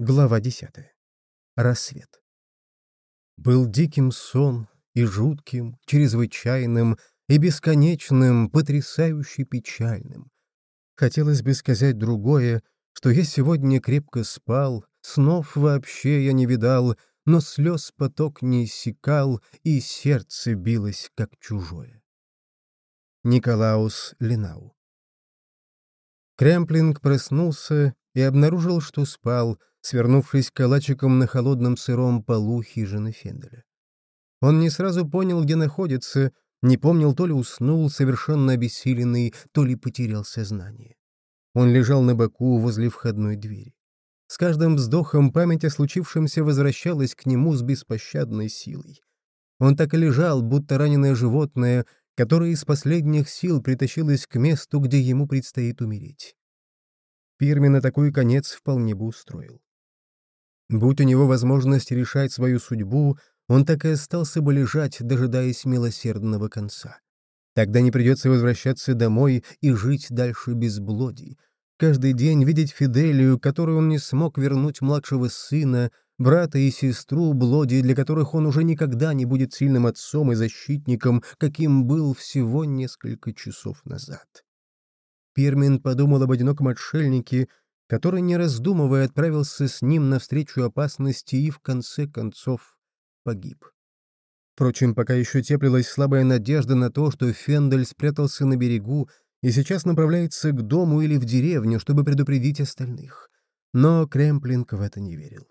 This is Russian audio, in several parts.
Глава 10. Рассвет. Был диким сон и жутким, чрезвычайным и бесконечным, потрясающе печальным. Хотелось бы сказать другое, что я сегодня крепко спал, снов вообще я не видал, но слез поток не иссякал, и сердце билось, как чужое. Николаус Ленау Кремплинг проснулся и обнаружил, что спал, свернувшись калачиком на холодном сыром полу хижины Фенделя. Он не сразу понял, где находится, не помнил, то ли уснул, совершенно обессиленный, то ли потерял сознание. Он лежал на боку возле входной двери. С каждым вздохом память о случившемся возвращалась к нему с беспощадной силой. Он так и лежал, будто раненое животное, которое из последних сил притащилось к месту, где ему предстоит умереть. Пирмина такой конец вполне бы устроил. Будь у него возможность решать свою судьбу, он так и остался бы лежать, дожидаясь милосердного конца. Тогда не придется возвращаться домой и жить дальше без блодий. Каждый день видеть Фиделию, которую он не смог вернуть младшего сына, брата и сестру Блоди, для которых он уже никогда не будет сильным отцом и защитником, каким был всего несколько часов назад. Пирмин подумал об одиноком отшельнике, который, не раздумывая, отправился с ним навстречу опасности и, в конце концов, погиб. Впрочем, пока еще теплилась слабая надежда на то, что Фендель спрятался на берегу и сейчас направляется к дому или в деревню, чтобы предупредить остальных. Но Кремплинг в это не верил.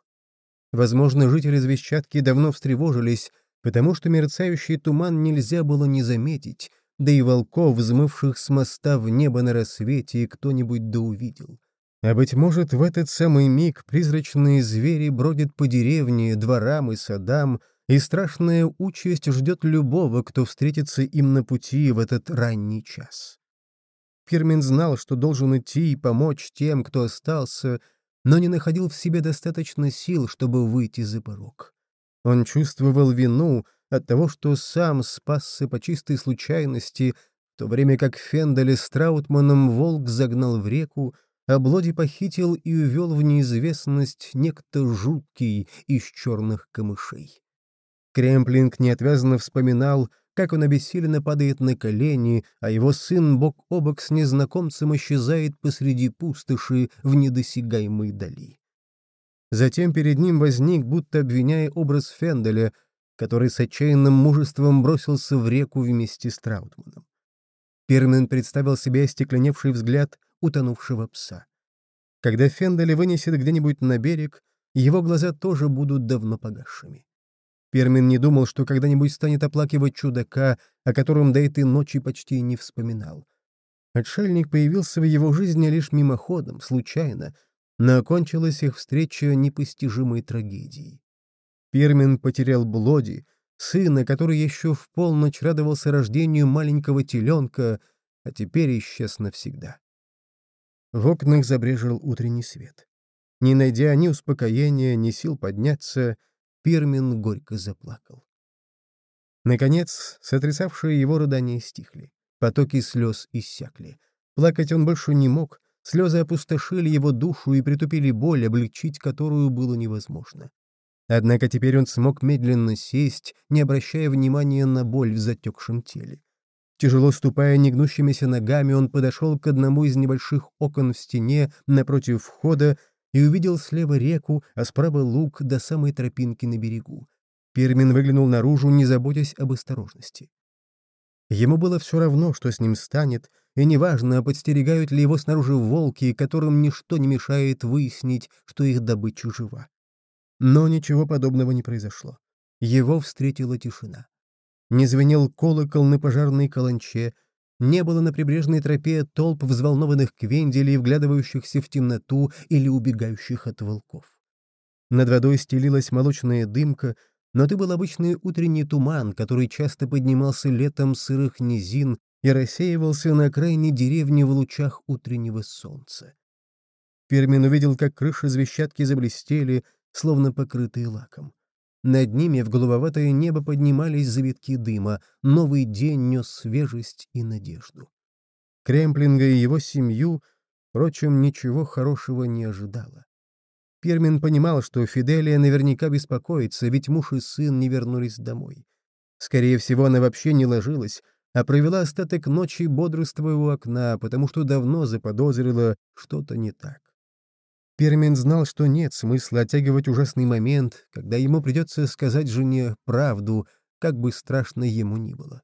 Возможно, жители Звездчатки давно встревожились, потому что мерцающий туман нельзя было не заметить, да и волков, взмывших с моста в небо на рассвете, кто-нибудь да увидел. А, быть может, в этот самый миг призрачные звери бродят по деревне, дворам и садам, и страшная участь ждет любого, кто встретится им на пути в этот ранний час. Фирмин знал, что должен идти и помочь тем, кто остался, но не находил в себе достаточно сил, чтобы выйти за порог. Он чувствовал вину от того, что сам спасся по чистой случайности, в то время как Фендель с Траутманом волк загнал в реку, а Блоди похитил и увел в неизвестность некто жуткий из черных камышей. Кремплинг неотвязно вспоминал, как он обессиленно падает на колени, а его сын бок о бок с незнакомцем исчезает посреди пустоши в недосягаемой дали. Затем перед ним возник, будто обвиняя образ Фенделя, который с отчаянным мужеством бросился в реку вместе с Траутманом. Пермен представил себе остекленевший взгляд утонувшего пса. Когда Фендели вынесет где-нибудь на берег, его глаза тоже будут давно погасшими. Пермин не думал, что когда-нибудь станет оплакивать чудака, о котором до этой ночи почти не вспоминал. Отшельник появился в его жизни лишь мимоходом, случайно, но окончилась их встреча непостижимой трагедией. Пермин потерял Блоди, сына, который еще в полночь радовался рождению маленького теленка, а теперь исчез навсегда. В окнах забрежил утренний свет. Не найдя ни успокоения, ни сил подняться, Пирмин горько заплакал. Наконец, сотрясавшие его рыдания стихли. Потоки слез иссякли. Плакать он больше не мог, слезы опустошили его душу и притупили боль, облегчить которую было невозможно. Однако теперь он смог медленно сесть, не обращая внимания на боль в затекшем теле. Тяжело ступая негнущимися ногами, он подошел к одному из небольших окон в стене напротив входа и увидел слева реку, а справа луг до самой тропинки на берегу. Пермин выглянул наружу, не заботясь об осторожности. Ему было все равно, что с ним станет, и неважно, подстерегают ли его снаружи волки, которым ничто не мешает выяснить, что их добыча жива. Но ничего подобного не произошло. Его встретила тишина. Не звенел колокол на пожарной каланче, не было на прибрежной тропе толп взволнованных квенделей, вглядывающихся в темноту или убегающих от волков. Над водой стелилась молочная дымка, но это был обычный утренний туман, который часто поднимался летом сырых низин и рассеивался на окраине деревни в лучах утреннего солнца. Пермин увидел, как крыши звещатки заблестели, словно покрытые лаком. Над ними в голубоватое небо поднимались завитки дыма, новый день нес свежесть и надежду. Кремплинга и его семью, впрочем, ничего хорошего не ожидало. Пермин понимал, что Фиделия наверняка беспокоится, ведь муж и сын не вернулись домой. Скорее всего, она вообще не ложилась, а провела остаток ночи бодрствуя у окна, потому что давно заподозрила что-то не так. Пермин знал, что нет смысла оттягивать ужасный момент, когда ему придется сказать жене правду, как бы страшно ему ни было.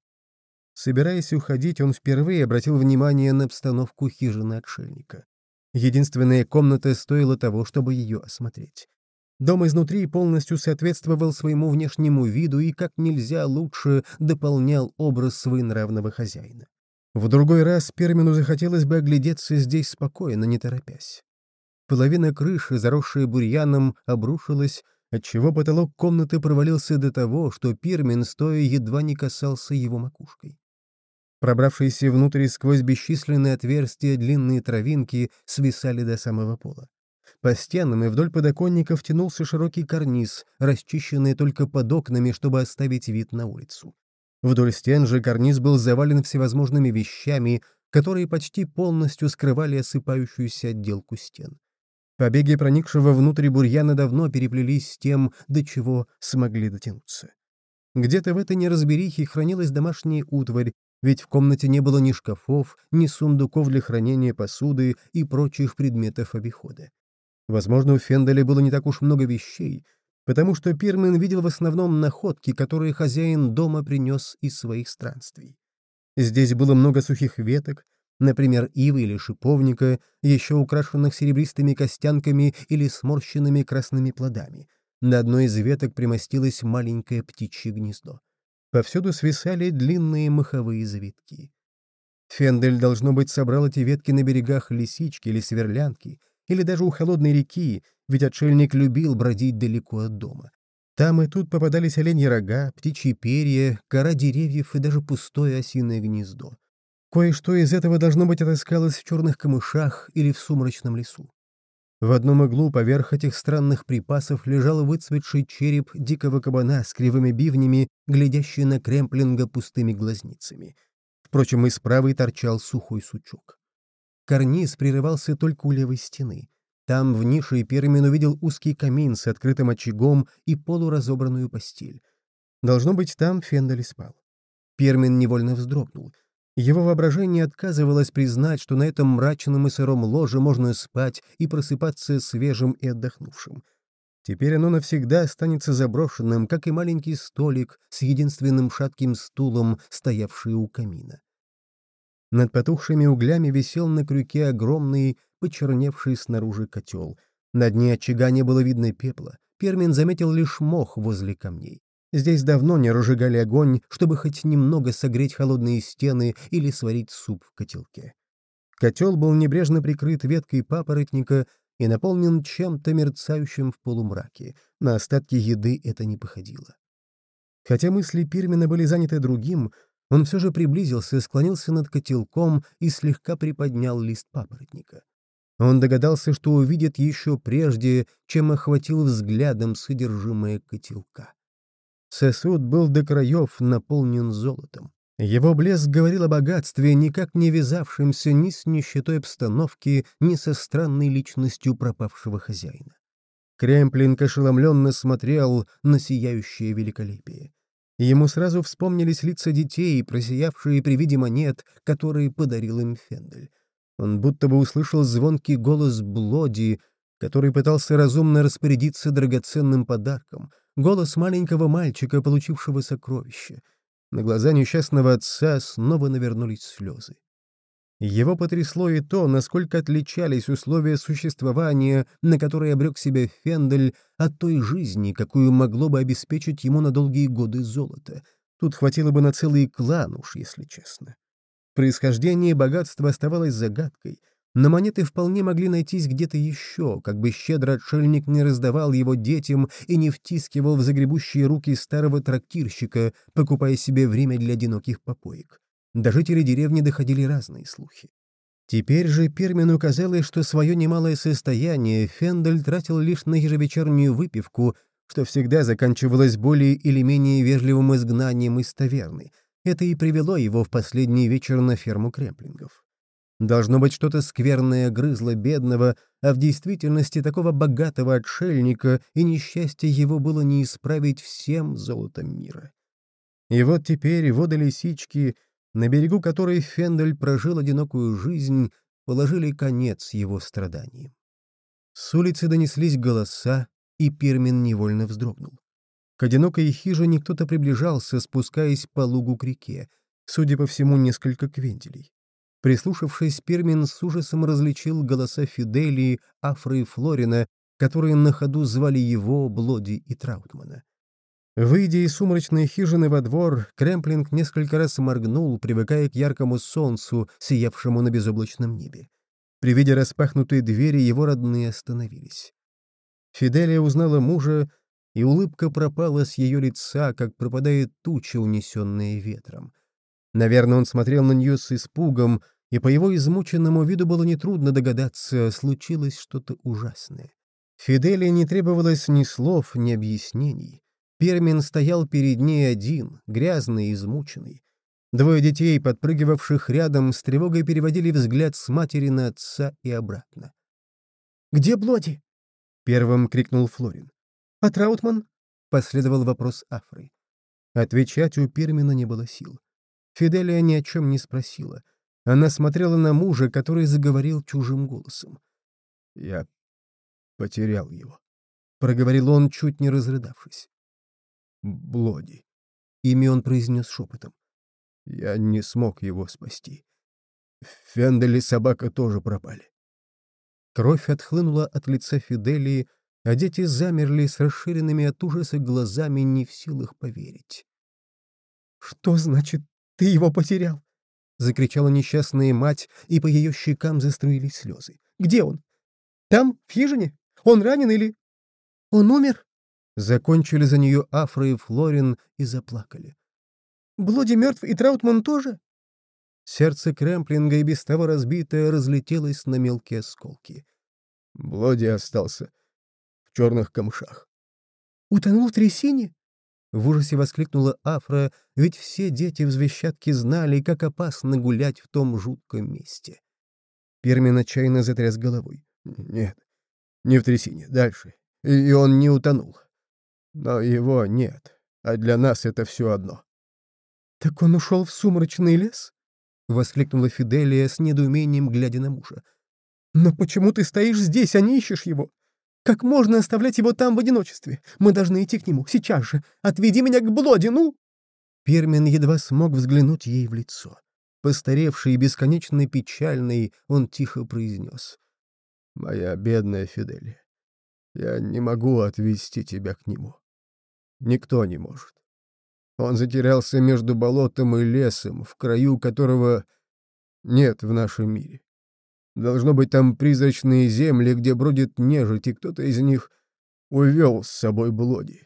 Собираясь уходить, он впервые обратил внимание на обстановку хижины отшельника. Единственная комната стоила того, чтобы ее осмотреть. Дом изнутри полностью соответствовал своему внешнему виду и как нельзя лучше дополнял образ своенравного хозяина. В другой раз Пермину захотелось бы оглядеться здесь спокойно, не торопясь. Половина крыши, заросшая бурьяном, обрушилась, отчего потолок комнаты провалился до того, что Пермин, стоя, едва не касался его макушкой. Пробравшиеся внутрь сквозь бесчисленные отверстия длинные травинки свисали до самого пола. По стенам и вдоль подоконников тянулся широкий карниз, расчищенный только под окнами, чтобы оставить вид на улицу. Вдоль стен же карниз был завален всевозможными вещами, которые почти полностью скрывали осыпающуюся отделку стен. Побеги проникшего внутрь бурьяна давно переплелись с тем, до чего смогли дотянуться. Где-то в этой неразберихе хранилась домашняя утварь, ведь в комнате не было ни шкафов, ни сундуков для хранения посуды и прочих предметов обихода. Возможно, у Фенделя было не так уж много вещей, потому что Пирмен видел в основном находки, которые хозяин дома принес из своих странствий. Здесь было много сухих веток, например, ивы или шиповника, еще украшенных серебристыми костянками или сморщенными красными плодами. На одной из веток примостилось маленькое птичье гнездо. Повсюду свисали длинные маховые завитки. Фендель, должно быть, собрал эти ветки на берегах лисички или сверлянки — или даже у холодной реки, ведь отшельник любил бродить далеко от дома. Там и тут попадались оленьи рога, птичьи перья, кора деревьев и даже пустое осиное гнездо. Кое-что из этого должно быть отыскалось в черных камышах или в сумрачном лесу. В одном углу поверх этих странных припасов лежал выцветший череп дикого кабана с кривыми бивнями, глядящий на Кремплинга пустыми глазницами. Впрочем, из правой торчал сухой сучок. Карниз прерывался только у левой стены. Там в нише Пермин увидел узкий камин с открытым очагом и полуразобранную постель. Должно быть, там Фендель спал. Пермин невольно вздрогнул. Его воображение отказывалось признать, что на этом мрачном и сыром ложе можно спать и просыпаться свежим и отдохнувшим. Теперь оно навсегда останется заброшенным, как и маленький столик с единственным шатким стулом, стоявший у камина. Над потухшими углями висел на крюке огромный, почерневший снаружи котел. На дне очага не было видно пепла. Пермин заметил лишь мох возле камней. Здесь давно не разжигали огонь, чтобы хоть немного согреть холодные стены или сварить суп в котелке. Котел был небрежно прикрыт веткой папоротника и наполнен чем-то мерцающим в полумраке. На остатки еды это не походило. Хотя мысли Пирмина были заняты другим, он все же приблизился, склонился над котелком и слегка приподнял лист папоротника. Он догадался, что увидит еще прежде, чем охватил взглядом содержимое котелка. Сосуд был до краев наполнен золотом. Его блеск говорил о богатстве, никак не вязавшемся ни с нищетой обстановки, ни со странной личностью пропавшего хозяина. Кремплинг ошеломленно смотрел на сияющее великолепие. Ему сразу вспомнились лица детей, просиявшие при виде монет, которые подарил им Фендель. Он будто бы услышал звонкий голос Блоди, который пытался разумно распорядиться драгоценным подарком, голос маленького мальчика, получившего сокровище. На глаза несчастного отца снова навернулись слезы. Его потрясло и то, насколько отличались условия существования, на которые обрек себя Фендель, от той жизни, какую могло бы обеспечить ему на долгие годы золото. Тут хватило бы на целый клан уж, если честно. Происхождение и богатство оставалось загадкой, но монеты вполне могли найтись где-то еще, как бы щедро отшельник не раздавал его детям и не втискивал в загребущие руки старого трактирщика, покупая себе время для одиноких попоек. До жителей деревни доходили разные слухи. Теперь же Пермину казалось, что свое немалое состояние Фендель тратил лишь на ежевечернюю выпивку, что всегда заканчивалось более или менее вежливым изгнанием из таверны. Это и привело его в последний вечер на ферму кремплингов. Должно быть, что-то скверное грызло бедного, а в действительности такого богатого отшельника и несчастье его было не исправить всем золотом мира. И вот теперь воды лисички, на берегу которой Фендель прожил одинокую жизнь, положили конец его страданиям. С улицы донеслись голоса, и Пирмин невольно вздрогнул. К одинокой хижине кто-то приближался, спускаясь по лугу к реке, судя по всему, несколько квентилей. Прислушавшись, Пирмин с ужасом различил голоса Фиделии, Афры и Флорина, которые на ходу звали его, Блоди и Траутмана. Выйдя из сумрачной хижины во двор, Кремплинг несколько раз моргнул, привыкая к яркому солнцу, сиявшему на безоблачном небе. При виде распахнутой двери его родные остановились. Фиделия узнала мужа, и улыбка пропала с ее лица, как пропадает туча, унесенная ветром. Наверное, он смотрел на нее с испугом, и по его измученному виду было нетрудно догадаться, случилось что-то ужасное. Фиделия не требовалось ни слов, ни объяснений. Пермин стоял перед ней один, грязный и измученный. Двое детей, подпрыгивавших рядом, с тревогой переводили взгляд с матери на отца и обратно. «Где Блоди?» — первым крикнул Флорин. «А Траутман?» — последовал вопрос Афры. Отвечать у Пермина не было сил. Фиделия ни о чем не спросила. Она смотрела на мужа, который заговорил чужим голосом. «Я потерял его», — проговорил он, чуть не разрыдавшись. «Блоди». Имя он произнес шепотом. «Я не смог его спасти. Фендель и собака тоже пропали». Кровь отхлынула от лица Фиделии, а дети замерли с расширенными от ужаса глазами, не в силах поверить. «Что значит, ты его потерял?» — закричала несчастная мать, и по ее щекам заструились слезы. «Где он? Там, в хижине? Он ранен или...» «Он умер?» Закончили за нее Афра и Флорин и заплакали. «Блоди мертв и Траутман тоже?» Сердце Кремплинга и без того разбитое разлетелось на мелкие осколки. Блоди остался в черных камышах. «Утонул в трясине?» В ужасе воскликнула Афра, ведь все дети в Звещатке знали, как опасно гулять в том жутком месте. Пермин отчаянно затряс головой. «Нет, не в трясине, дальше. И он не утонул. Но его нет, а для нас это все одно». «Так он ушел в сумрачный лес?» — воскликнула Фиделия с недоумением, глядя на мужа. «Но почему ты стоишь здесь, а не ищешь его? Как можно оставлять его там в одиночестве? Мы должны идти к нему, сейчас же. Отведи меня к Блоди, ну!» Пермин едва смог взглянуть ей в лицо. Постаревший и бесконечно печальный, он тихо произнес. «Моя бедная Фиделия, я не могу отвезти тебя к нему. Никто не может. Он затерялся между болотом и лесом, в краю которого нет в нашем мире. Должно быть там призрачные земли, где бродит нежить, и кто-то из них увел с собой Блоди.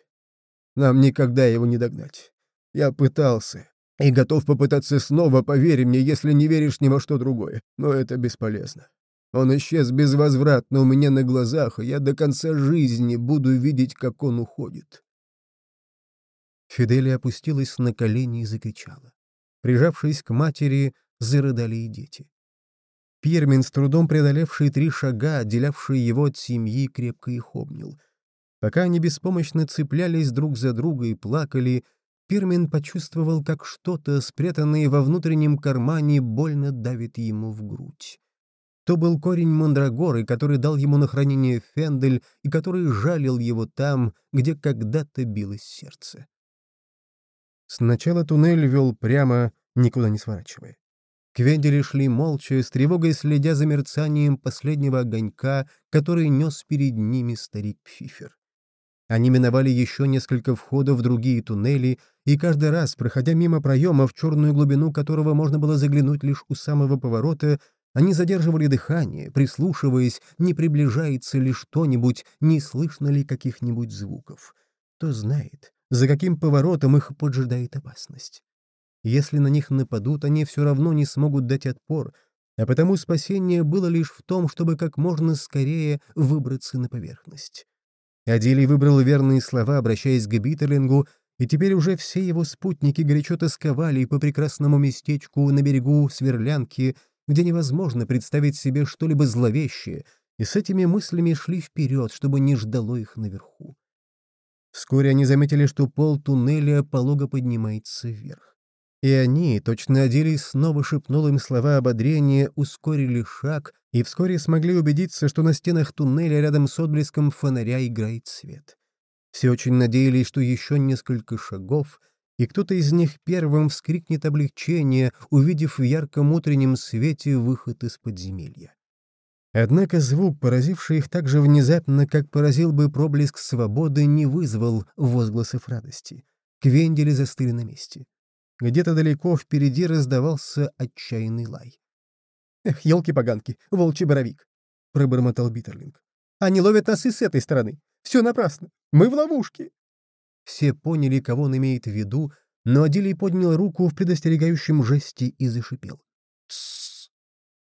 Нам никогда его не догнать. Я пытался и готов попытаться снова, поверь мне, если не веришь ни во что другое, но это бесполезно. Он исчез безвозвратно у меня на глазах, и я до конца жизни буду видеть, как он уходит. Фиделия опустилась на колени и закричала. Прижавшись к матери, зарыдали и дети. Пирмин, с трудом преодолевший три шага, отделявшие его от семьи, крепко их обнял. Пока они беспомощно цеплялись друг за друга и плакали, Пирмин почувствовал, как что-то, спрятанное во внутреннем кармане, больно давит ему в грудь. То был корень мандрагоры, который дал ему на хранение Фендель и который жалил его там, где когда-то билось сердце. Сначала туннель вел прямо, никуда не сворачивая. Квендели шли молча, с тревогой следя за мерцанием последнего огонька, который нес перед ними старик Пфифер. Они миновали еще несколько входов в другие туннели, и каждый раз, проходя мимо проема, в черную глубину которого можно было заглянуть лишь у самого поворота, они задерживали дыхание, прислушиваясь, не приближается ли что-нибудь, не слышно ли каких-нибудь звуков. Кто знает, за каким поворотом их поджидает опасность. Если на них нападут, они все равно не смогут дать отпор, а потому спасение было лишь в том, чтобы как можно скорее выбраться на поверхность. Адилий выбрал верные слова, обращаясь к Биттерлингу, и теперь уже все его спутники горячо тосковали по прекрасному местечку на берегу Сверлянки, где невозможно представить себе что-либо зловещее, и с этими мыслями шли вперед, чтобы не ждало их наверху. Вскоре они заметили, что пол туннеля полого поднимается вверх. И они, точно оделись, снова шепнул им слова ободрения, ускорили шаг и вскоре смогли убедиться, что на стенах туннеля рядом с отблеском фонаря играет свет. Все очень надеялись, что еще несколько шагов, и кто-то из них первым вскрикнет облегчение, увидев в ярком утреннем свете выход из подземелья. Однако звук, поразивший их так же внезапно, как поразил бы проблеск свободы, не вызвал возгласов радости. Квендели застыли на месте. Где-то далеко впереди раздавался отчаянный лай. «Эх, елки-поганки, волчий боровик!» — пробормотал Биттерлинг. «Они ловят нас и с этой стороны. Все напрасно. Мы в ловушке!» Все поняли, кого он имеет в виду, но Адилий поднял руку в предостерегающем жесте и зашипел. «Тссс!»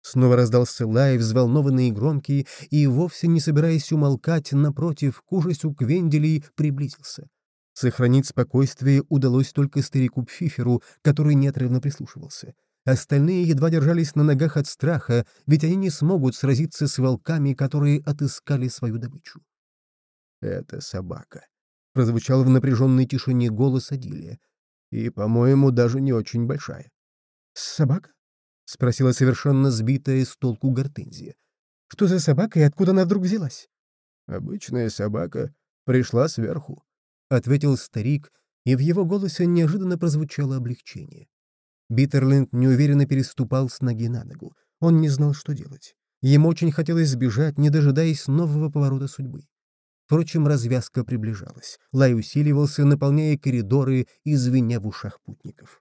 Снова раздался лай, взволнованный и громкий, и, вовсе не собираясь умолкать, напротив, к ужасу Квенделей приблизился. Сохранить спокойствие удалось только старику Пфиферу, который неотрывно прислушивался. Остальные едва держались на ногах от страха, ведь они не смогут сразиться с волками, которые отыскали свою добычу. «Это собака», — прозвучал в напряженной тишине голос Адилия. «И, по-моему, даже не очень большая». «Собака?» — спросила совершенно сбитая с толку гортензия. «Что за собака и откуда она вдруг взялась?» «Обычная собака пришла сверху», — ответил старик, и в его голосе неожиданно прозвучало облегчение. Биттерлинд неуверенно переступал с ноги на ногу. Он не знал, что делать. Ему очень хотелось сбежать, не дожидаясь нового поворота судьбы. Впрочем, развязка приближалась. Лай усиливался, наполняя коридоры и звеня в ушах путников.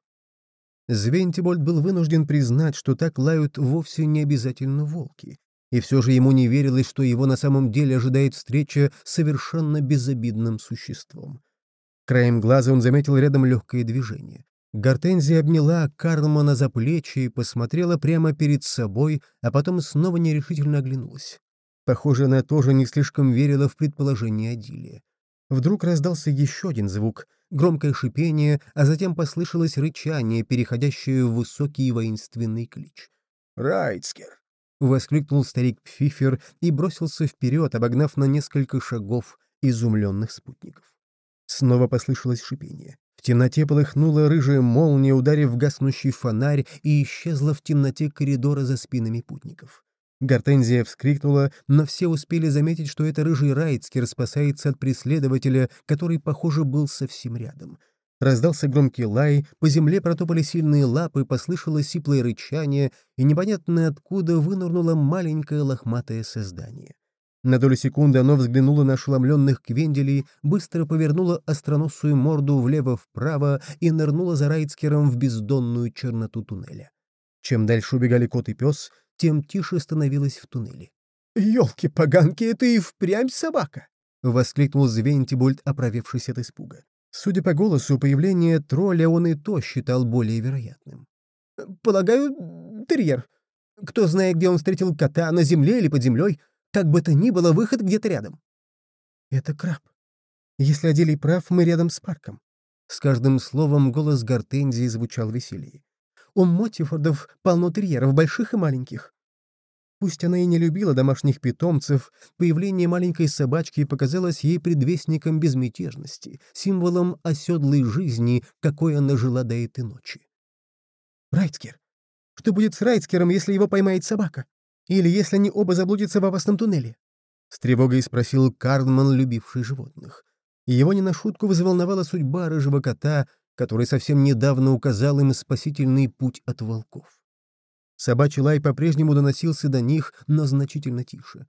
Звентибольд был вынужден признать, что так лают вовсе не обязательно волки, и все же ему не верилось, что его на самом деле ожидает встреча с совершенно безобидным существом. Краем глаза он заметил рядом легкое движение. Гортензия обняла Карлмана за плечи и посмотрела прямо перед собой, а потом снова нерешительно оглянулась. Похоже, она тоже не слишком верила в предположение Адилия. Вдруг раздался еще один звук — громкое шипение, а затем послышалось рычание, переходящее в высокий воинственный клич. «Райцкер!» — воскликнул старик Пфифер и бросился вперед, обогнав на несколько шагов изумленных спутников. Снова послышалось шипение. В темноте полыхнула рыжая молния, ударив в гаснущий фонарь, и исчезла в темноте коридора за спинами путников. Гортензия вскрикнула, но все успели заметить, что это рыжий Райцкер спасается от преследователя, который, похоже, был совсем рядом. Раздался громкий лай, по земле протопали сильные лапы, послышалось сиплое рычание, и непонятно откуда вынырнуло маленькое лохматое создание. На долю секунды оно взглянуло на ошеломленных квенделей, быстро повернуло остроносую морду влево-вправо и нырнуло за Райцкером в бездонную черноту туннеля. Чем дальше убегали кот и пес, тем тише становилось в туннеле. «Елки-поганки, это и впрямь собака!» — воскликнул Звентибольд, оправившись от испуга. Судя по голосу, появление тролля он и то считал более вероятным. «Полагаю, терьер. Кто знает, где он встретил кота, на земле или под землей, как бы то ни было, выход где-то рядом». «Это краб. Если Аделий прав, мы рядом с парком». С каждым словом голос Гортензии звучал веселее. У Мотифордов полно терьеров, больших и маленьких. Пусть она и не любила домашних питомцев, появление маленькой собачки показалось ей предвестником безмятежности, символом оседлой жизни, какой она жила до этой ночи. «Райцкер! Что будет с Райцкером, если его поймает собака? Или если они оба заблудятся в опасном туннеле?» С тревогой спросил Карлман, любивший животных. Его не на шутку взволновала судьба рыжего кота, который совсем недавно указал им спасительный путь от волков. Собачий лай по-прежнему доносился до них, но значительно тише.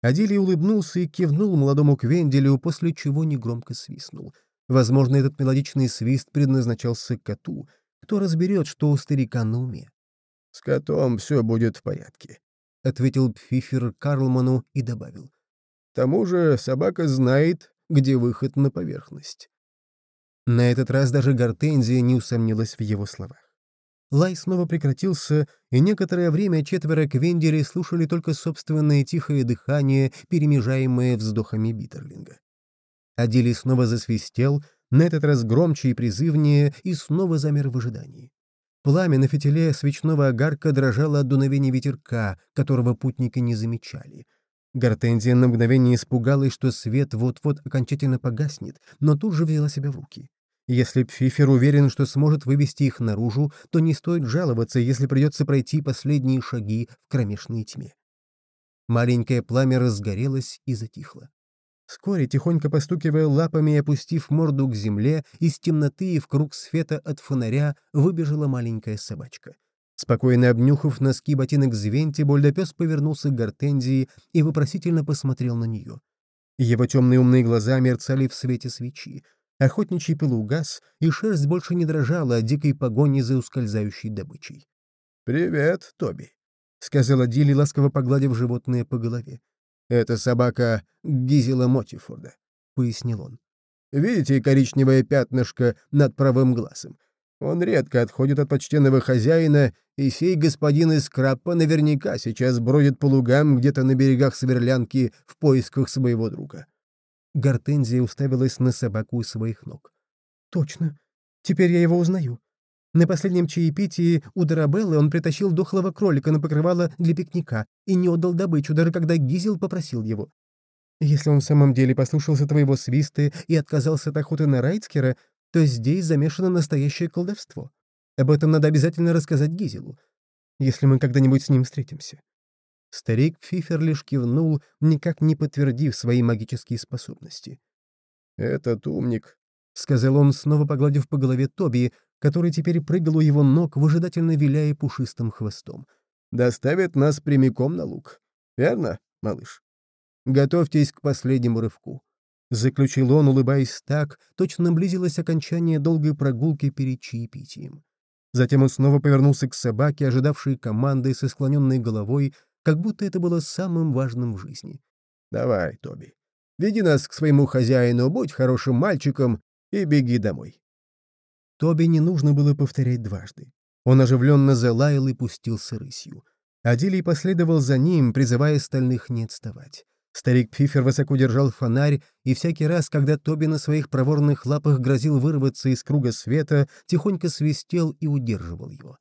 Адилий улыбнулся и кивнул молодому Квенделю, после чего негромко свистнул. Возможно, этот мелодичный свист предназначался коту. Кто разберет, что у старика на уме? — С котом все будет в порядке, — ответил Пфифер Карлману и добавил. — К тому же собака знает, где выход на поверхность. На этот раз даже Гортензия не усомнилась в его словах. Лай снова прекратился, и некоторое время четверо Квендерей слушали только собственное тихое дыхание, перемежаемое вздохами Биттерлинга. Адили снова засвистел, на этот раз громче и призывнее, и снова замер в ожидании. Пламя на фитиле свечного огарка дрожало от дуновения ветерка, которого путники не замечали. Гортензия на мгновение испугалась, что свет вот-вот окончательно погаснет, но тут же взяла себя в руки. Если Пфифер уверен, что сможет вывести их наружу, то не стоит жаловаться, если придется пройти последние шаги в кромешной тьме. Маленькое пламя разгорелось и затихло. Вскоре, тихонько постукивая лапами и опустив морду к земле, из темноты и в круг света от фонаря выбежала маленькая собачка. Спокойно обнюхав носки ботинок Звенти, Больдопес повернулся к Гортензии и вопросительно посмотрел на нее. Его темные умные глаза мерцали в свете свечи. Охотничий пыл угас, и шерсть больше не дрожала от дикой погони за ускользающей добычей. «Привет, Тоби», — сказала Дилли, ласково погладив животное по голове. «Это собака Гизела Мотифорда», — пояснил он. «Видите коричневое пятнышко над правым глазом? Он редко отходит от почтенного хозяина, и сей господин из Краппа наверняка сейчас бродит по лугам где-то на берегах Сверлянки в поисках своего друга». Гортензия уставилась на собаку у своих ног. «Точно. Теперь я его узнаю. На последнем чаепитии у Дарабеллы он притащил дохлого кролика на покрывало для пикника и не отдал добычу, даже когда Гизел попросил его. Если он в самом деле послушался твоего свиста и отказался от охоты на Райцкера, то здесь замешано настоящее колдовство. Об этом надо обязательно рассказать Гизелу, если мы когда-нибудь с ним встретимся». Старик Фифер лишь кивнул, никак не подтвердив свои магические способности. «Этот умник», — сказал он, снова погладив по голове Тоби, который теперь прыгал у его ног, выжидательно виляя пушистым хвостом. «Доставит нас прямиком на луг. Верно, малыш? Готовьтесь к последнему рывку». Заключил он, улыбаясь так, точно близилось окончание долгой прогулки перед чаепитием. Затем он снова повернулся к собаке, ожидавшей команды со склоненной головой, как будто это было самым важным в жизни. «Давай, Тоби, веди нас к своему хозяину, будь хорошим мальчиком и беги домой». Тоби не нужно было повторять дважды. Он оживленно залаял и пустился рысью. Адилий последовал за ним, призывая остальных не отставать. Старик Пифер высоко держал фонарь, и всякий раз, когда Тоби на своих проворных лапах грозил вырваться из круга света, тихонько свистел и удерживал его.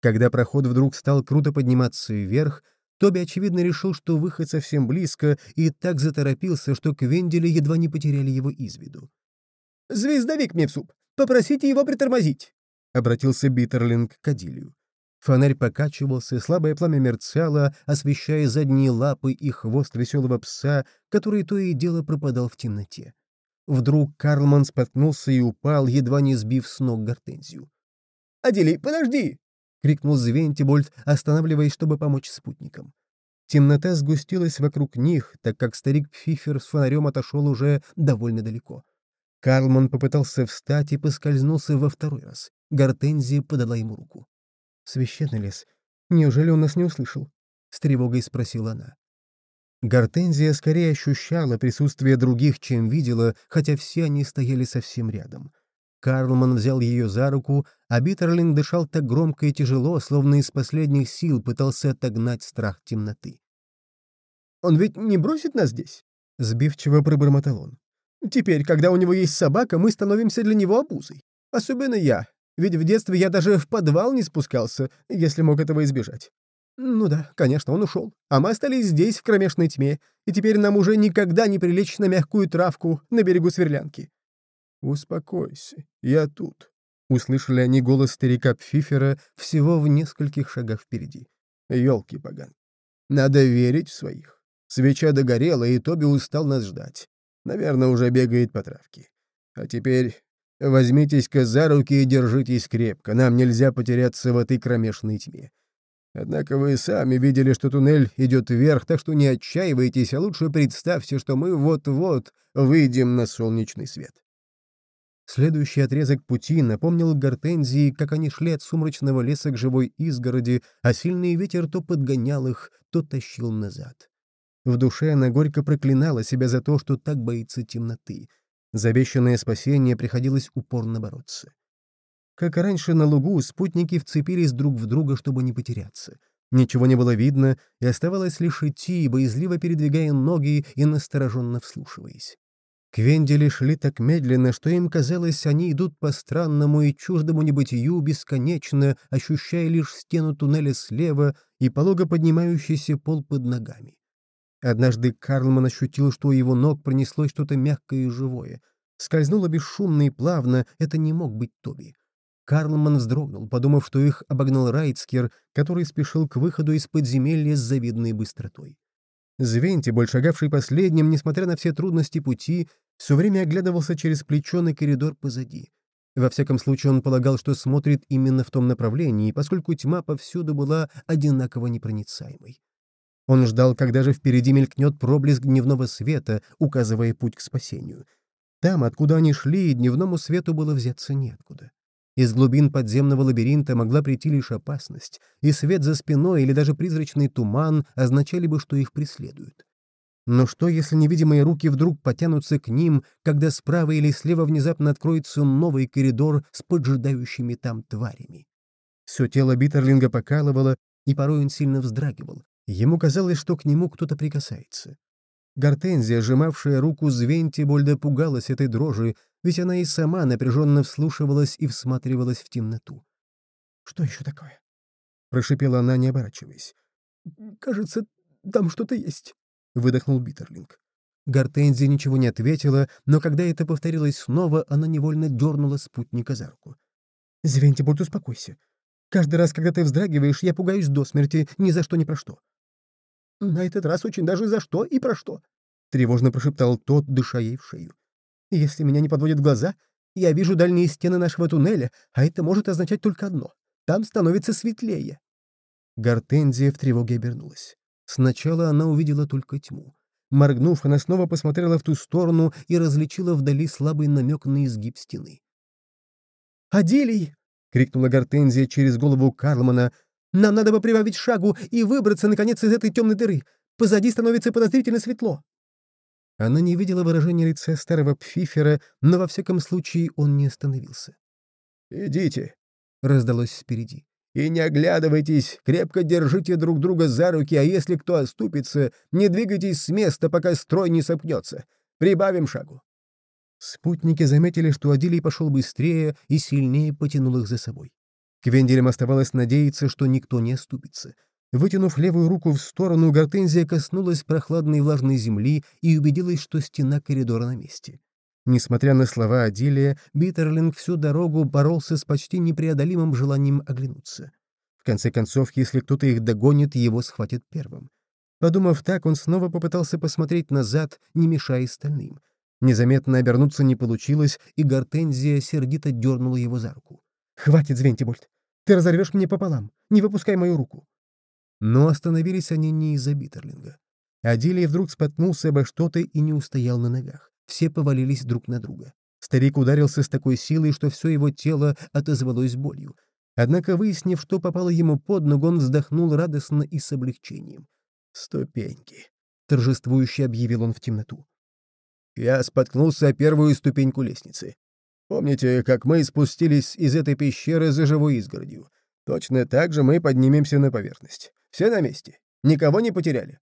Когда проход вдруг стал круто подниматься вверх, Тоби, очевидно, решил, что выход совсем близко, и так заторопился, что Квендели едва не потеряли его из виду. «Звездовик мне в суп! Попросите его притормозить!» — обратился Биттерлинг к Адилию. Фонарь покачивался, слабое пламя мерцало, освещая задние лапы и хвост веселого пса, который то и дело пропадал в темноте. Вдруг Карлман споткнулся и упал, едва не сбив с ног гортензию. «Адилий, подожди!» — крикнул Звентибольд, останавливаясь, чтобы помочь спутникам. Темнота сгустилась вокруг них, так как старик Пфифер с фонарем отошел уже довольно далеко. Карлман попытался встать и поскользнулся во второй раз. Гортензия подала ему руку. «Священный лес, неужели он нас не услышал?» — с тревогой спросила она. Гортензия скорее ощущала присутствие других, чем видела, хотя все они стояли совсем рядом. Карлман взял ее за руку, а Биттерлинг дышал так громко и тяжело, словно из последних сил пытался отогнать страх темноты. «Он ведь не бросит нас здесь?» — сбивчиво пробормотал он. Теперь, когда у него есть собака, мы становимся для него обузой. Особенно я, ведь в детстве я даже в подвал не спускался, если мог этого избежать. Ну да, конечно, он ушел. А мы остались здесь, в кромешной тьме, и теперь нам уже никогда не прилечь на мягкую травку на берегу Сверлянки. «Успокойся, я тут», — услышали они голос старика Пфифера всего в нескольких шагах впереди. «Елки поган. Надо верить в своих. Свеча догорела, и Тоби устал нас ждать. Наверное, уже бегает по травке. А теперь возьмитесь-ка за руки и держитесь крепко. Нам нельзя потеряться в этой кромешной тьме. Однако вы сами видели, что туннель идет вверх, так что не отчаивайтесь, а лучше представьте, что мы вот-вот выйдем на солнечный свет. Следующий отрезок пути напомнил Гортензии, как они шли от сумрачного леса к живой изгороди, а сильный ветер то подгонял их, то тащил назад. В душе она горько проклинала себя за то, что так боится темноты. За обещанное спасение приходилось упорно бороться. Как и раньше на лугу, спутники вцепились друг в друга, чтобы не потеряться. Ничего не было видно, и оставалось лишь идти, боязливо передвигая ноги и настороженно вслушиваясь. Квендели шли так медленно, что им казалось, они идут по странному и чуждому небытию бесконечно, ощущая лишь стену туннеля слева и полого поднимающийся пол под ногами. Однажды Карлман ощутил, что у его ног пронеслось что-то мягкое и живое. Скользнуло бесшумно и плавно, это не мог быть Тоби. Карлман вздрогнул, подумав, что их обогнал Райцкер, который спешил к выходу из подземелья с завидной быстротой. Звентиболь, шагавший последним, несмотря на все трудности пути, все время оглядывался через плечо на коридор позади. Во всяком случае, он полагал, что смотрит именно в том направлении, поскольку тьма повсюду была одинаково непроницаемой. Он ждал, когда же впереди мелькнет проблеск дневного света, указывая путь к спасению. Там, откуда они шли, дневному свету было взяться неоткуда. Из глубин подземного лабиринта могла прийти лишь опасность, и свет за спиной или даже призрачный туман означали бы, что их преследуют. Но что, если невидимые руки вдруг потянутся к ним, когда справа или слева внезапно откроется новый коридор с поджидающими там тварями? Все тело Биттерлинга покалывало, и порой он сильно вздрагивал. Ему казалось, что к нему кто-то прикасается. Гортензия, сжимавшая руку Звентибольда, пугалась этой дрожи, ведь она и сама напряженно вслушивалась и всматривалась в темноту. «Что еще такое?» — прошипела она, не оборачиваясь. «Кажется, там что-то есть», — выдохнул Биттерлинг. Гортензия ничего не ответила, но когда это повторилось снова, она невольно дернула спутника за руку. «Звентибольд, успокойся. Каждый раз, когда ты вздрагиваешь, я пугаюсь до смерти, ни за что ни про что». «На этот раз очень даже за что и про что», — тревожно прошептал тот, дыша ей в шею. Если меня не подводят глаза, я вижу дальние стены нашего туннеля, а это может означать только одно — там становится светлее. Гортензия в тревоге обернулась. Сначала она увидела только тьму. Моргнув, она снова посмотрела в ту сторону и различила вдали слабый намек на изгиб стены. «Аделий!» — крикнула Гортензия через голову Карлмана. «Нам надо бы прибавить шагу и выбраться, наконец, из этой темной дыры. Позади становится подозрительно светло». Она не видела выражения лица старого Пфифера, но во всяком случае он не остановился. «Идите», — раздалось спереди. «И не оглядывайтесь, крепко держите друг друга за руки, а если кто оступится, не двигайтесь с места, пока строй не сопнется. Прибавим шагу». Спутники заметили, что Адилий пошел быстрее и сильнее потянул их за собой. Квенделям оставалось надеяться, что никто не оступится. Вытянув левую руку в сторону, Гортензия коснулась прохладной влажной земли и убедилась, что стена коридора на месте. Несмотря на слова Адилия, Биттерлинг всю дорогу боролся с почти непреодолимым желанием оглянуться. В конце концов, если кто-то их догонит, его схватят первым. Подумав так, он снова попытался посмотреть назад, не мешая остальным. Незаметно обернуться не получилось, и Гортензия сердито дернула его за руку. «Хватит, Звентибольд! Ты разорвешь мне пополам! Не выпускай мою руку!» Но остановились они не из-за Биттерлинга. Адилий вдруг споткнулся обо что-то и не устоял на ногах. Все повалились друг на друга. Старик ударился с такой силой, что все его тело отозвалось болью. Однако, выяснив, что попало ему под ногу, он вздохнул радостно и с облегчением. «Ступеньки», — торжествующе объявил он в темноту. «Я споткнулся о первую ступеньку лестницы. Помните, как мы спустились из этой пещеры за живой изгородью? Точно так же мы поднимемся на поверхность. Все на месте. Никого не потеряли.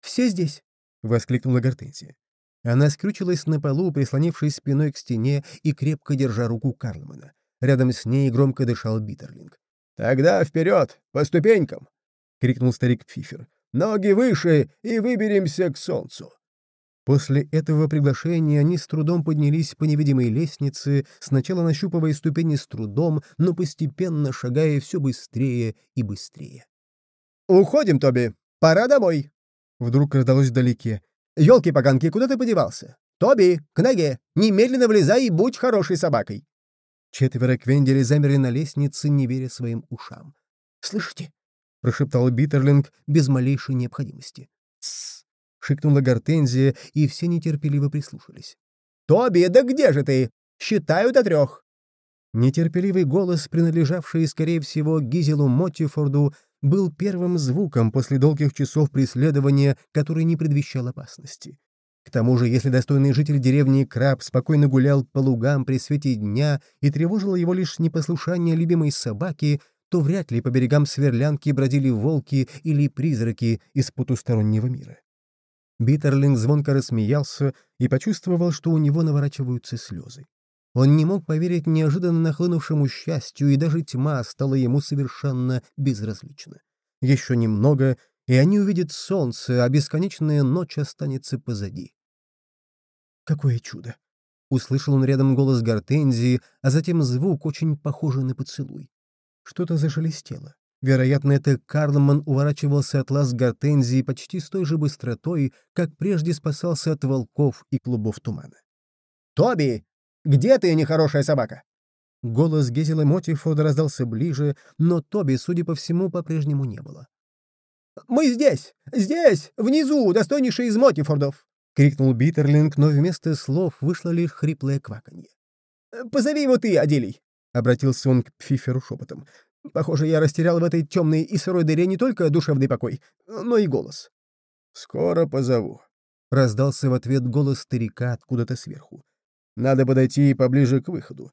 «Все здесь!» — воскликнула Гортензия. Она скрючилась на полу, прислонившись спиной к стене и крепко держа руку Карлмана. Рядом с ней громко дышал Биттерлинг. «Тогда вперед, по ступенькам!» — крикнул старик Пфифер. «Ноги выше и выберемся к солнцу!» После этого приглашения они с трудом поднялись по невидимой лестнице, сначала нащупывая ступени с трудом, но постепенно шагая все быстрее и быстрее. «Уходим, Тоби! Пора домой!» Вдруг раздалось вдалеке. «Елки-поганки, куда ты подевался? Тоби, к ноге! Немедленно влезай и будь хорошей собакой!» Четверо Квендели замерли на лестнице, не веря своим ушам. «Слышите?» — прошептал Биттерлинг без малейшей необходимости. «Тссс!» — шикнула Гортензия, и все нетерпеливо прислушались. «Тоби, да где же ты? Считаю до трех!» Нетерпеливый голос, принадлежавший, скорее всего, Гизелу Моттифорду, был первым звуком после долгих часов преследования, который не предвещал опасности. К тому же, если достойный житель деревни Краб спокойно гулял по лугам при свете дня и тревожило его лишь непослушание любимой собаки, то вряд ли по берегам сверлянки бродили волки или призраки из потустороннего мира. Биттерлинг звонко рассмеялся и почувствовал, что у него наворачиваются слезы. Он не мог поверить неожиданно нахлынувшему счастью, и даже тьма стала ему совершенно безразлична. Еще немного, и они увидят солнце, а бесконечная ночь останется позади. «Какое чудо!» — услышал он рядом голос гортензии, а затем звук, очень похожий на поцелуй. Что-то зашелестело. Вероятно, это Карлман уворачивался от лаз гортензии почти с той же быстротой, как прежде спасался от волков и клубов тумана. «Тоби! Где ты, нехорошая собака?» Голос Гезела Мотифорда раздался ближе, но Тоби, судя по всему, по-прежнему не было. «Мы здесь! Здесь! Внизу! Достойнейший из Мотифордов!» — крикнул Биттерлинг, но вместо слов вышло лишь хриплое кваканье. «Позови его ты, Аделий!» — обратился он к Пфиферу шепотом. Похоже, я растерял в этой темной и сырой дыре не только душевный покой, но и голос. «Скоро позову», — раздался в ответ голос старика откуда-то сверху. «Надо подойти поближе к выходу.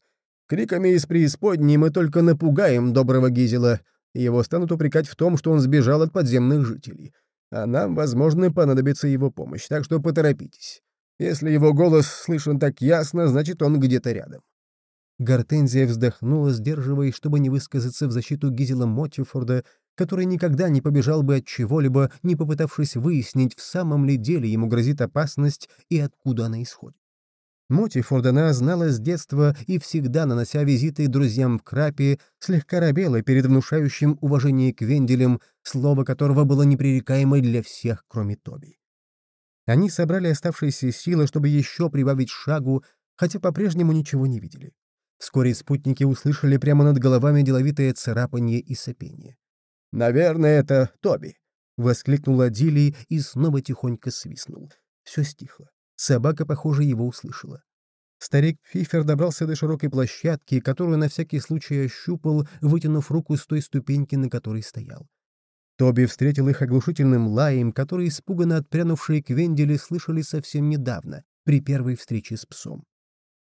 Криками из преисподней мы только напугаем доброго Гизела, и его станут упрекать в том, что он сбежал от подземных жителей. А нам, возможно, понадобится его помощь, так что поторопитесь. Если его голос слышен так ясно, значит, он где-то рядом». Гортензия вздохнула, сдерживаясь, чтобы не высказаться в защиту Гизела Моттифорда, который никогда не побежал бы от чего-либо, не попытавшись выяснить, в самом ли деле ему грозит опасность и откуда она исходит. Моттифорд она знала с детства и всегда, нанося визиты друзьям в Крапе, слегка робела перед внушающим уважение к Венделям, слово которого было непререкаемо для всех, кроме Тоби. Они собрали оставшиеся силы, чтобы еще прибавить шагу, хотя по-прежнему ничего не видели. Вскоре спутники услышали прямо над головами деловитое царапанье и сопение. «Наверное, это Тоби», — воскликнул Адилий и снова тихонько свистнул. Все стихло. Собака, похоже, его услышала. Старик Фифер добрался до широкой площадки, которую на всякий случай ощупал, вытянув руку с той ступеньки, на которой стоял. Тоби встретил их оглушительным лаем, который испуганно отпрянувшие к Венделе слышали совсем недавно, при первой встрече с псом.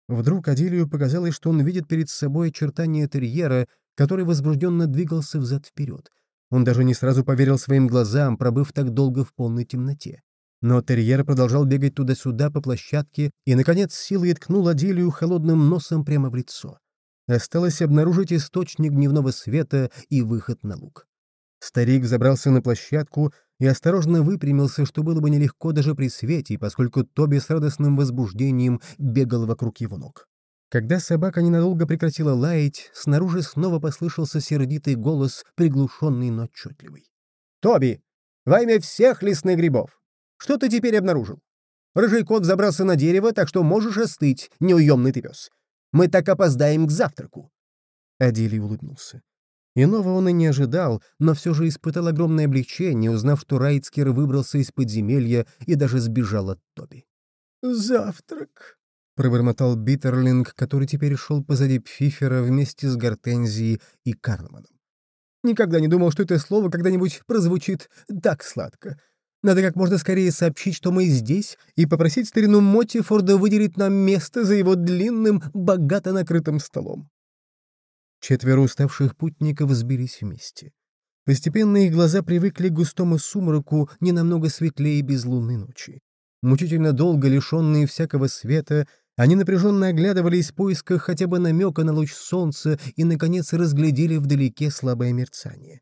Вдруг Адилию показалось, что он видит перед собой очертания терьера, который возбужденно двигался взад-вперед. Он даже не сразу поверил своим глазам, пробыв так долго в полной темноте. Но терьер продолжал бегать туда-сюда по площадке и, наконец, силой ткнул Адилию холодным носом прямо в лицо. Осталось обнаружить источник дневного света и выход на луг. Старик забрался на площадку и осторожно выпрямился, что было бы нелегко даже при свете, поскольку Тоби с радостным возбуждением бегал вокруг его ног. Когда собака ненадолго прекратила лаять, снаружи снова послышался сердитый голос, приглушенный, но отчетливый. «Тоби, во имя всех лесных грибов! Что ты теперь обнаружил? Рыжий кот забрался на дерево, так что можешь остыть, неуемный ты пес. Мы так опоздаем к завтраку!» Адилий улыбнулся. Иного он и не ожидал, но все же испытал огромное облегчение, узнав, что Райцкер выбрался из подземелья и даже сбежал от Тоби. «Завтрак», — пробормотал Биттерлинг, который теперь шел позади Пфифера вместе с Гортензией и Карлманом. «Никогда не думал, что это слово когда-нибудь прозвучит так сладко. Надо как можно скорее сообщить, что мы здесь, и попросить старину Моттифорда выделить нам место за его длинным, богато накрытым столом». Четверо уставших путников сбились вместе. Постепенно их глаза привыкли к густому сумраку, не намного светлее безлунной ночи. Мучительно долго лишенные всякого света, они напряженно оглядывались в поисках хотя бы намека на луч солнца и, наконец, разглядели вдалеке слабое мерцание.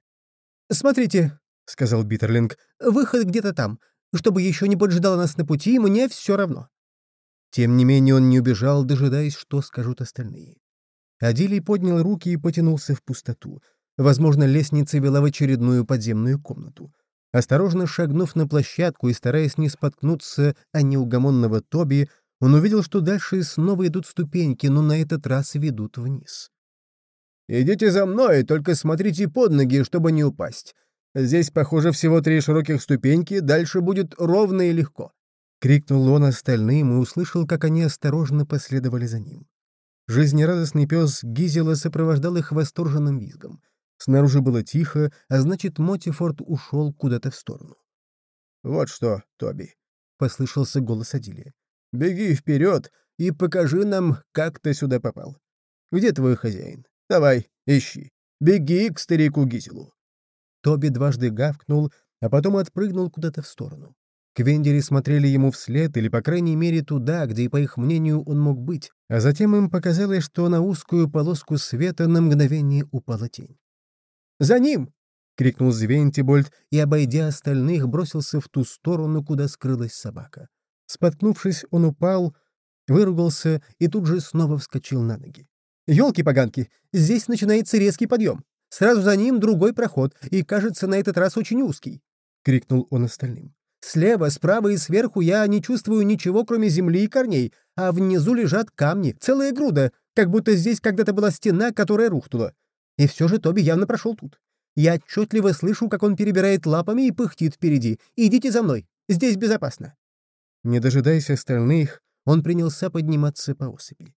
«Смотрите», — сказал Биттерлинг, — «выход где-то там. Чтобы еще не поджидало нас на пути, мне все равно». Тем не менее он не убежал, дожидаясь, что скажут остальные. Адилий поднял руки и потянулся в пустоту. Возможно, лестница вела в очередную подземную комнату. Осторожно шагнув на площадку и стараясь не споткнуться о неугомонного Тоби, он увидел, что дальше снова идут ступеньки, но на этот раз ведут вниз. «Идите за мной, только смотрите под ноги, чтобы не упасть. Здесь, похоже, всего три широких ступеньки, дальше будет ровно и легко», — крикнул он остальным и услышал, как они осторожно последовали за ним. Жизнерадостный пес Гизела сопровождал их восторженным визгом. Снаружи было тихо, а значит, Мотифорд ушел куда-то в сторону. «Вот что, Тоби», — послышался голос Адилия. «Беги вперед и покажи нам, как ты сюда попал. Где твой хозяин? Давай, ищи. Беги к старику Гизелу». Тоби дважды гавкнул, а потом отпрыгнул куда-то в сторону. Квендели смотрели ему вслед, или, по крайней мере, туда, где, по их мнению, он мог быть, а затем им показалось, что на узкую полоску света на мгновение упала тень. «За ним!» — крикнул Звентибольд и, обойдя остальных, бросился в ту сторону, куда скрылась собака. Споткнувшись, он упал, выругался и тут же снова вскочил на ноги. «Елки-поганки! Здесь начинается резкий подъем. Сразу за ним другой проход, и, кажется, на этот раз очень узкий!» — крикнул он остальным. Слева, справа и сверху я не чувствую ничего, кроме земли и корней, а внизу лежат камни, целая груда, как будто здесь когда-то была стена, которая рухнула. И все же Тоби явно прошел тут. Я отчетливо слышу, как он перебирает лапами и пыхтит впереди. Идите за мной, здесь безопасно. Не дожидаясь остальных, он принялся подниматься по осыпи.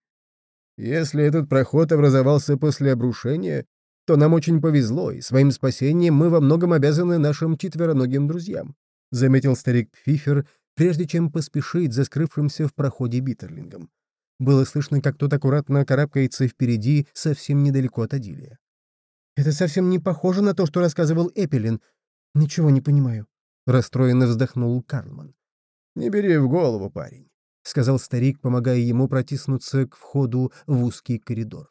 Если этот проход образовался после обрушения, то нам очень повезло, и своим спасением мы во многом обязаны нашим четвероногим друзьям. — заметил старик Пфифер, прежде чем поспешить за скрывшимся в проходе Биттерлингом. Было слышно, как тот аккуратно карабкается впереди, совсем недалеко от Адилия. «Это совсем не похоже на то, что рассказывал Эпелин. Ничего не понимаю», — расстроенно вздохнул Карлман. «Не бери в голову, парень», — сказал старик, помогая ему протиснуться к входу в узкий коридор.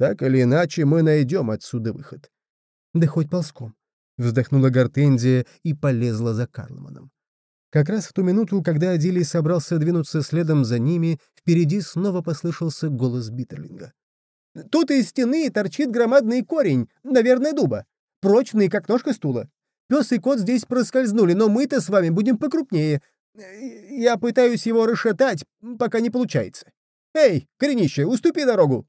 «Так или иначе мы найдем отсюда выход». «Да хоть ползком. Вздохнула Гортензия и полезла за Карлманом. Как раз в ту минуту, когда Адилий собрался двинуться следом за ними, впереди снова послышался голос Биттерлинга. «Тут из стены торчит громадный корень, наверное, дуба, прочный, как ножка стула. Пес и кот здесь проскользнули, но мы-то с вами будем покрупнее. Я пытаюсь его расшатать, пока не получается. Эй, коренище, уступи дорогу!»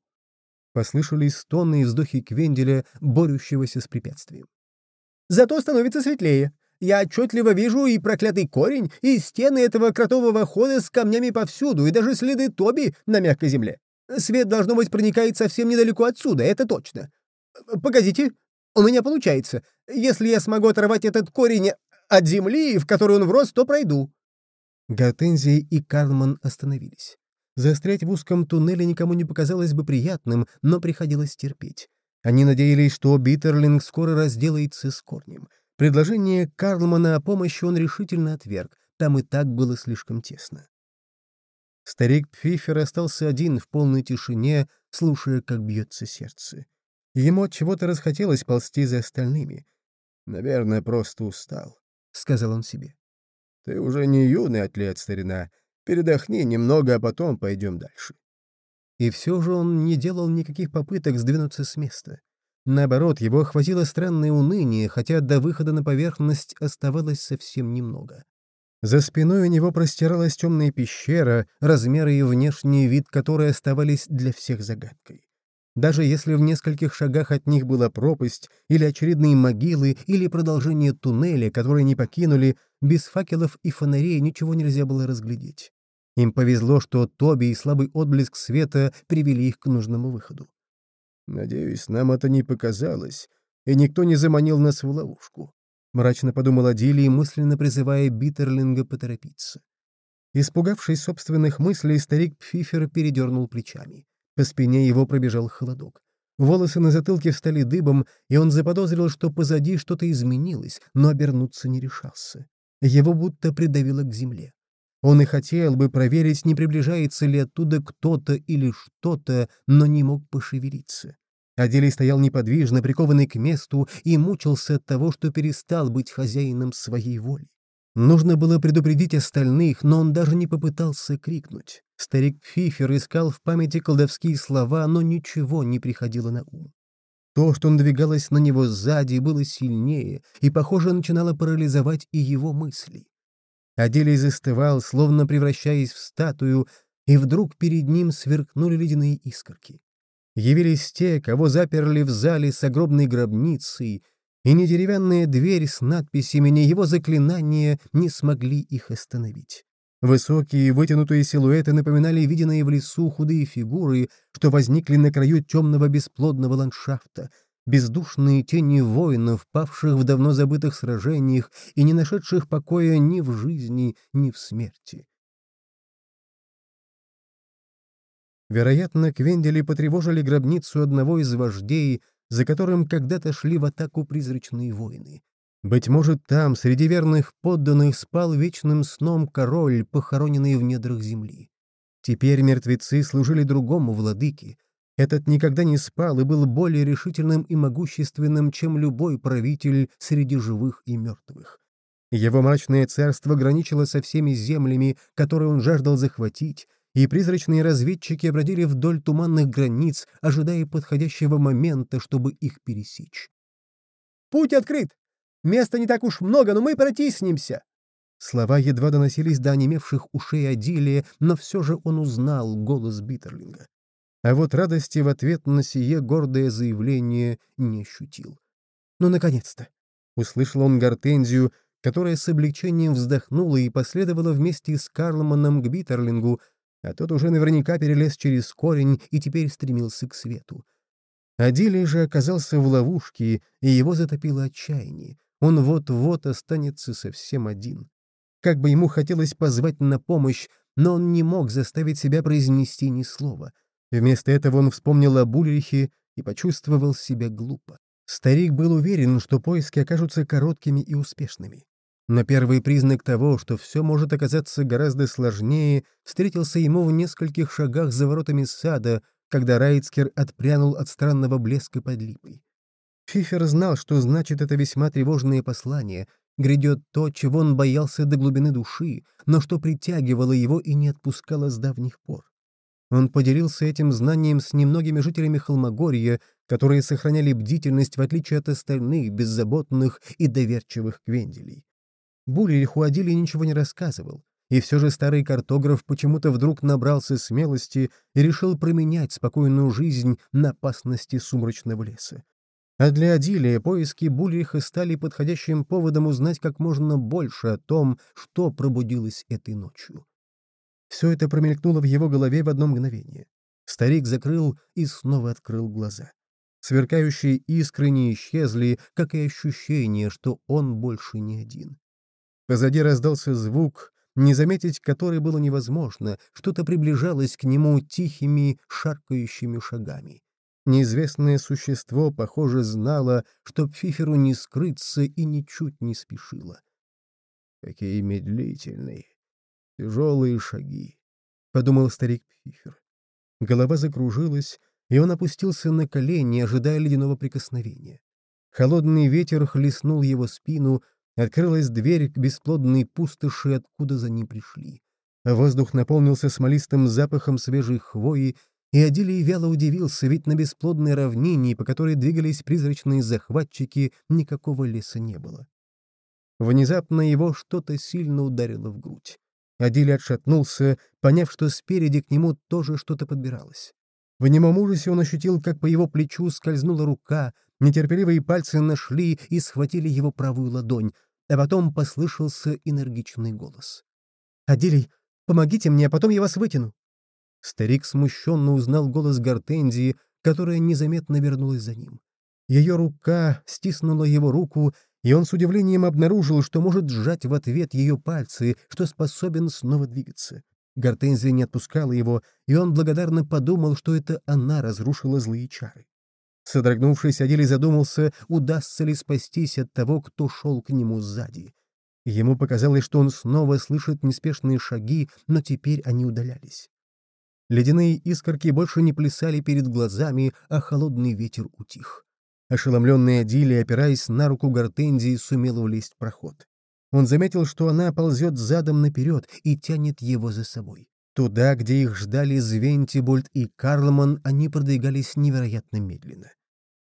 Послышались стоны и вздохи Квенделя, борющегося с препятствием. Зато становится светлее. Я отчетливо вижу и проклятый корень, и стены этого кротового хода с камнями повсюду, и даже следы Тоби на мягкой земле. Свет, должно быть, проникает совсем недалеко отсюда, это точно. Погодите, у меня получается. Если я смогу оторвать этот корень от земли, в которую он врос, то пройду». Гортензия и Карлман остановились. Застрять в узком туннеле никому не показалось бы приятным, но приходилось терпеть. Они надеялись, что Биттерлинг скоро разделается с корнем. Предложение Карлмана о помощи он решительно отверг, там и так было слишком тесно. Старик Пфифер остался один в полной тишине, слушая, как бьется сердце. Ему от чего-то расхотелось ползти за остальными. «Наверное, просто устал», — сказал он себе. «Ты уже не юный атлет, старина. Передохни немного, а потом пойдем дальше». И все же он не делал никаких попыток сдвинуться с места. Наоборот, его охватило странное уныние, хотя до выхода на поверхность оставалось совсем немного. За спиной у него простиралась темная пещера, размеры и внешний вид которой оставались для всех загадкой. Даже если в нескольких шагах от них была пропасть, или очередные могилы, или продолжение туннеля, который не покинули, без факелов и фонарей ничего нельзя было разглядеть. Им повезло, что Тоби и слабый отблеск света привели их к нужному выходу. «Надеюсь, нам это не показалось, и никто не заманил нас в ловушку», — мрачно подумал Адилий, мысленно призывая Биттерлинга поторопиться. Испугавшись собственных мыслей, старик Пфифер передернул плечами. По спине его пробежал холодок. Волосы на затылке встали дыбом, и он заподозрил, что позади что-то изменилось, но обернуться не решался. Его будто придавило к земле. Он и хотел бы проверить, не приближается ли оттуда кто-то или что-то, но не мог пошевелиться. Аделий стоял неподвижно, прикованный к месту, и мучился от того, что перестал быть хозяином своей воли. Нужно было предупредить остальных, но он даже не попытался крикнуть. Старик Фифер искал в памяти колдовские слова, но ничего не приходило на ум. То, что надвигалось на него сзади, было сильнее и, похоже, начинало парализовать и его мысли. Аделий застывал, словно превращаясь в статую, и вдруг перед ним сверкнули ледяные искорки. Явились те, кого заперли в зале с огромной гробницей, и ни деревянная дверь с надписями, ни его заклинания не смогли их остановить. Высокие вытянутые силуэты напоминали виденные в лесу худые фигуры, что возникли на краю темного бесплодного ландшафта — бездушные тени воинов, павших в давно забытых сражениях и не нашедших покоя ни в жизни, ни в смерти. Вероятно, Квендели потревожили гробницу одного из вождей, за которым когда-то шли в атаку призрачные воины. Быть может, там, среди верных подданных, спал вечным сном король, похороненный в недрах земли. Теперь мертвецы служили другому владыке. Этот никогда не спал и был более решительным и могущественным, чем любой правитель среди живых и мертвых. Его мрачное царство граничило со всеми землями, которые он жаждал захватить, и призрачные разведчики бродили вдоль туманных границ, ожидая подходящего момента, чтобы их пересечь. «Путь открыт! Места не так уж много, но мы протиснемся!» Слова едва доносились до онемевших ушей Адилия, но все же он узнал голос Биттерлинга. А вот радости в ответ на сие гордое заявление не ощутил. «Ну, наконец-то!» — услышал он Гортензию, которая с облегчением вздохнула и последовала вместе с Карлманом к Биттерлингу, а тот уже наверняка перелез через корень и теперь стремился к свету. Адилий же оказался в ловушке, и его затопило отчаяние. Он вот-вот останется совсем один. Как бы ему хотелось позвать на помощь, но он не мог заставить себя произнести ни слова. Вместо этого он вспомнил об Ульрихе и почувствовал себя глупо. Старик был уверен, что поиски окажутся короткими и успешными. Но первый признак того, что все может оказаться гораздо сложнее, встретился ему в нескольких шагах за воротами сада, когда Райцкер отпрянул от странного блеска под липой. Фифер знал, что значит это весьма тревожное послание. Грядет то, чего он боялся до глубины души, но что притягивало его и не отпускало с давних пор. Он поделился этим знанием с немногими жителями Холмогорья, которые сохраняли бдительность в отличие от остальных беззаботных и доверчивых квенделей. Булериху о деле ничего не рассказывал, и все же старый картограф почему-то вдруг набрался смелости и решил променять спокойную жизнь на опасности сумрачного леса. А для Адилия поиски Булериха стали подходящим поводом узнать как можно больше о том, что пробудилось этой ночью. Все это промелькнуло в его голове в одно мгновение. Старик закрыл и снова открыл глаза. Сверкающие искры не исчезли, как и ощущение, что он больше не один. Позади раздался звук, не заметить который было невозможно, что-то приближалось к нему тихими, шаркающими шагами. Неизвестное существо, похоже, знало, что Пфиферу не скрыться и ничуть не спешило. «Какие медлительные, тяжелые шаги», — подумал старик Пфифер. Голова закружилась, и он опустился на колени, ожидая ледяного прикосновения. Холодный ветер хлестнул его спину, Открылась дверь к бесплодной пустоши, откуда за ним пришли. Воздух наполнился смолистым запахом свежей хвои, и Адилий вяло удивился, ведь на бесплодной равнине, по которой двигались призрачные захватчики, никакого леса не было. Внезапно его что-то сильно ударило в грудь. Адилий отшатнулся, поняв, что спереди к нему тоже что-то подбиралось. В немом ужасе он ощутил, как по его плечу скользнула рука, Нетерпеливые пальцы нашли и схватили его правую ладонь, а потом послышался энергичный голос. «Адилий, помогите мне, а потом я вас вытяну». Старик смущенно узнал голос Гортензии, которая незаметно вернулась за ним. Ее рука стиснула его руку, и он с удивлением обнаружил, что может сжать в ответ ее пальцы, что способен снова двигаться. Гортензия не отпускала его, и он благодарно подумал, что это она разрушила злые чары. Содрогнувшись, Адилий задумался, удастся ли спастись от того, кто шел к нему сзади. Ему показалось, что он снова слышит неспешные шаги, но теперь они удалялись. Ледяные искорки больше не плясали перед глазами, а холодный ветер утих. Ошеломленный Адилий, опираясь на руку Гортензии, сумел влезть в проход. Он заметил, что она ползет задом наперед и тянет его за собой. Туда, где их ждали Звентибольд и Карлман, они продвигались невероятно медленно.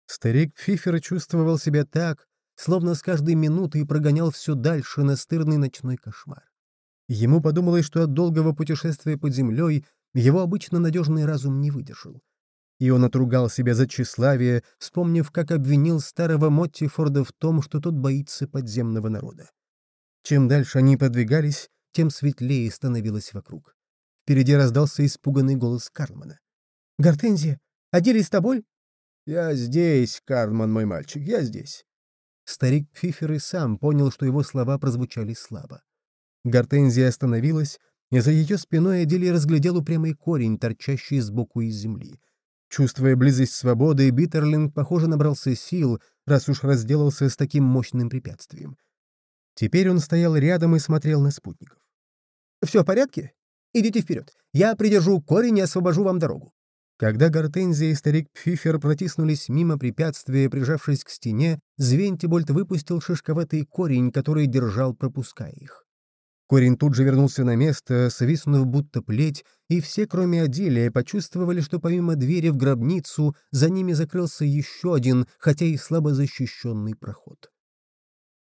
Старик Фифер чувствовал себя так, словно с каждой минутой прогонял все дальше настырный ночной кошмар. Ему подумалось, что от долгого путешествия под землей его обычно надежный разум не выдержал. И он отругал себя за тщеславие, вспомнив, как обвинил старого Моттифорда в том, что тот боится подземного народа. Чем дальше они подвигались, тем светлее становилось вокруг. Впереди раздался испуганный голос Карлмана. «Гортензия, Адели с тобой?» «Я здесь, Карлман, мой мальчик, я здесь». Старик Пфифер и сам понял, что его слова прозвучали слабо. Гортензия остановилась, и за ее спиной Адели разглядел упрямый корень, торчащий сбоку из земли. Чувствуя близость свободы, Биттерлинг, похоже, набрался сил, раз уж разделался с таким мощным препятствием. Теперь он стоял рядом и смотрел на спутников. «Все в порядке? Идите вперед. Я придержу корень и освобожу вам дорогу». Когда Гортензия и старик Пфифер протиснулись мимо препятствия, прижавшись к стене, Звентибольд выпустил шишковатый корень, который держал, пропуская их. Корень тут же вернулся на место, свистнув будто плеть, и все, кроме Аделия, почувствовали, что помимо двери в гробницу за ними закрылся еще один, хотя и слабо защищенный проход.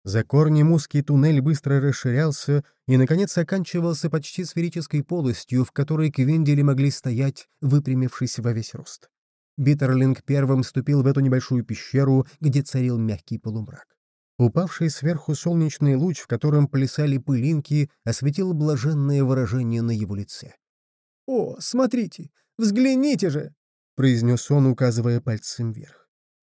За корнем узкий туннель быстро расширялся и, наконец, оканчивался почти сферической полостью, в которой квендели могли стоять, выпрямившись во весь рост. Биттерлинг первым вступил в эту небольшую пещеру, где царил мягкий полумрак. Упавший сверху солнечный луч, в котором плясали пылинки, осветил блаженное выражение на его лице. «О, смотрите! Взгляните же!» — произнес он, указывая пальцем вверх.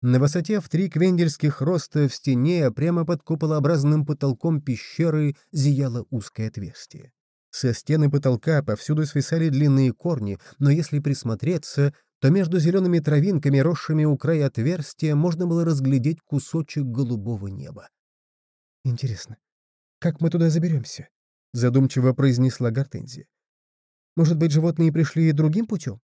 На высоте в три квендельских роста в стене, прямо под куполообразным потолком пещеры, зияло узкое отверстие. Со стены потолка повсюду свисали длинные корни, но если присмотреться, то между зелеными травинками, росшими у края отверстия, можно было разглядеть кусочек голубого неба. «Интересно, как мы туда заберемся?» — задумчиво произнесла Гортензия. «Может быть, животные пришли другим путем?»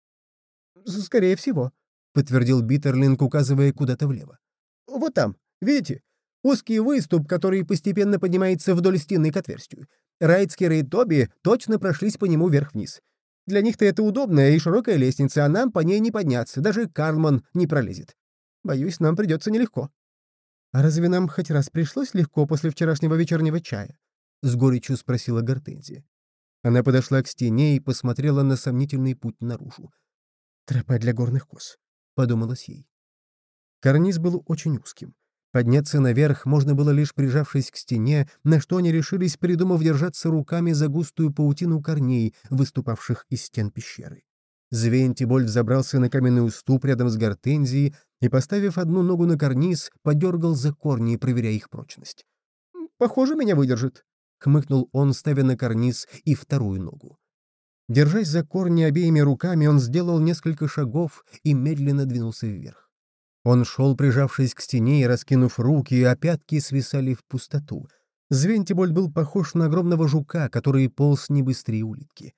«Скорее всего», — подтвердил Биттерлинг, указывая куда-то влево. «Вот там, видите? Узкий выступ, который постепенно поднимается вдоль стены к отверстию. Райцкер и Тоби точно прошлись по нему вверх-вниз. Для них-то это удобная и широкая лестница, а нам по ней не подняться, даже Карлман не пролезет. Боюсь, нам придется нелегко». «А разве нам хоть раз пришлось легко после вчерашнего вечернего чая?» — с горечью спросила Гортензия. Она подошла к стене и посмотрела на сомнительный путь наружу. «Тропа для горных коз», — подумалось ей. Карниз был очень узким. Подняться наверх можно было лишь прижавшись к стене, на что они решились, придумав держаться руками за густую паутину корней, выступавших из стен пещеры. Звентибольд забрался на каменный уступ рядом с гортензией и, поставив одну ногу на карниз, подергал за корни, проверяя их прочность. «Похоже, меня выдержит», — хмыкнул он, ставя на карниз и вторую ногу. Держась за корни обеими руками, он сделал несколько шагов и медленно двинулся вверх. Он шел, прижавшись к стене и раскинув руки, а пятки свисали в пустоту. Звентибольд был похож на огромного жука, который полз не быстрее улитки.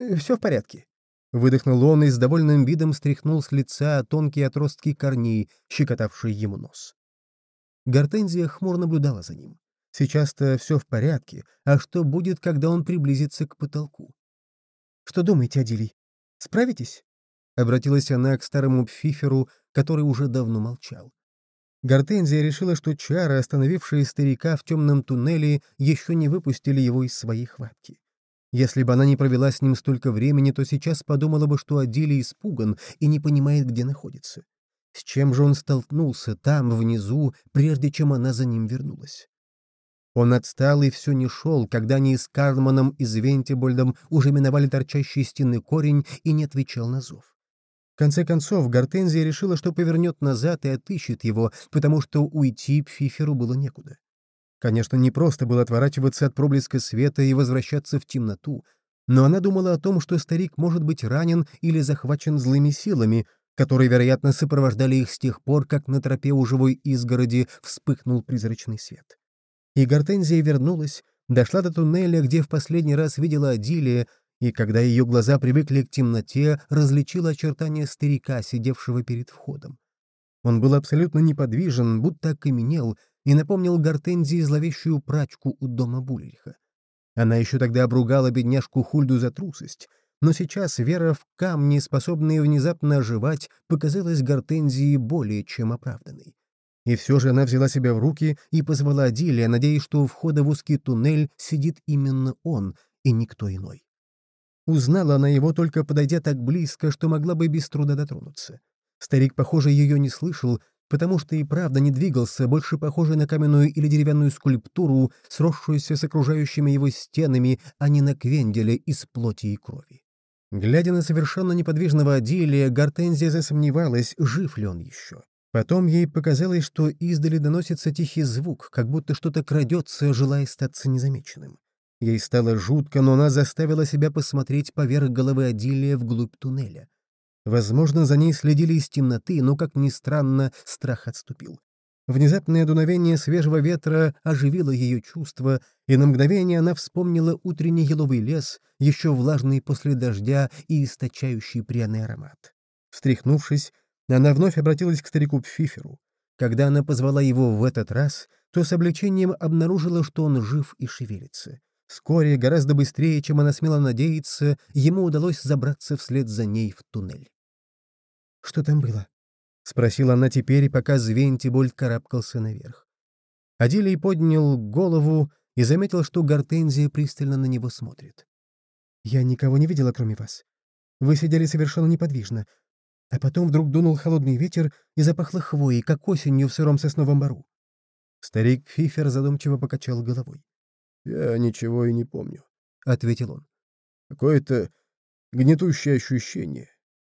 «Э, «Все в порядке», — выдохнул он и с довольным видом стряхнул с лица тонкие отростки корней, щекотавшие ему нос. Гортензия хмуро наблюдала за ним. Сейчас-то все в порядке, а что будет, когда он приблизится к потолку? «Что думаете, Адилий? Справитесь?» Обратилась она к старому пфиферу, который уже давно молчал. Гортензия решила, что чары, остановившие старика в темном туннеле, еще не выпустили его из своей хватки. Если бы она не провела с ним столько времени, то сейчас подумала бы, что Адили испуган и не понимает, где находится. С чем же он столкнулся там, внизу, прежде чем она за ним вернулась? Он отстал и все не шел, когда они с Карлманом и Звентибольдом уже миновали торчащий стены корень и не отвечал на зов. В конце концов, Гортензия решила, что повернет назад и отыщет его, потому что уйти Пфиферу было некуда. Конечно, не просто было отворачиваться от проблеска света и возвращаться в темноту, но она думала о том, что старик может быть ранен или захвачен злыми силами, которые, вероятно, сопровождали их с тех пор, как на тропе у живой изгороди вспыхнул призрачный свет. И Гортензия вернулась, дошла до туннеля, где в последний раз видела Адилия, и когда ее глаза привыкли к темноте, различила очертания старика, сидевшего перед входом. Он был абсолютно неподвижен, будто окаменел, и напомнил Гортензии зловещую прачку у дома Булериха. Она еще тогда обругала бедняжку Хульду за трусость, но сейчас вера в камни, способные внезапно оживать, показалась Гортензии более чем оправданной. И все же она взяла себя в руки и позвала Дилия, надеясь, что у входа в узкий туннель сидит именно он и никто иной. Узнала она его, только подойдя так близко, что могла бы без труда дотронуться. Старик, похоже, ее не слышал, потому что и правда не двигался, больше похожий на каменную или деревянную скульптуру, сросшуюся с окружающими его стенами, а не на квенделе из плоти и крови. Глядя на совершенно неподвижного Адилия, Гортензия засомневалась, жив ли он еще. Потом ей показалось, что издали доносится тихий звук, как будто что-то крадется, желая статься незамеченным. Ей стало жутко, но она заставила себя посмотреть поверх головы Адилия вглубь туннеля. Возможно, за ней следили из темноты, но, как ни странно, страх отступил. Внезапное дуновение свежего ветра оживило ее чувства, и на мгновение она вспомнила утренний еловый лес, еще влажный после дождя и источающий пряный аромат. Встряхнувшись, она вновь обратилась к старику Пфиферу. Когда она позвала его в этот раз, то с облегчением обнаружила, что он жив и шевелится. Вскоре, гораздо быстрее, чем она смела надеяться, ему удалось забраться вслед за ней в туннель. «Что там было?» — спросила она теперь, пока Звентибольд карабкался наверх. Адилий поднял голову и заметил, что Гортензия пристально на него смотрит. «Я никого не видела, кроме вас. Вы сидели совершенно неподвижно, а потом вдруг дунул холодный ветер и запахло хвоей, как осенью в сыром сосновом бару». Старик Фифер задумчиво покачал головой. «Я ничего и не помню», — ответил он. «Какое-то гнетущее ощущение.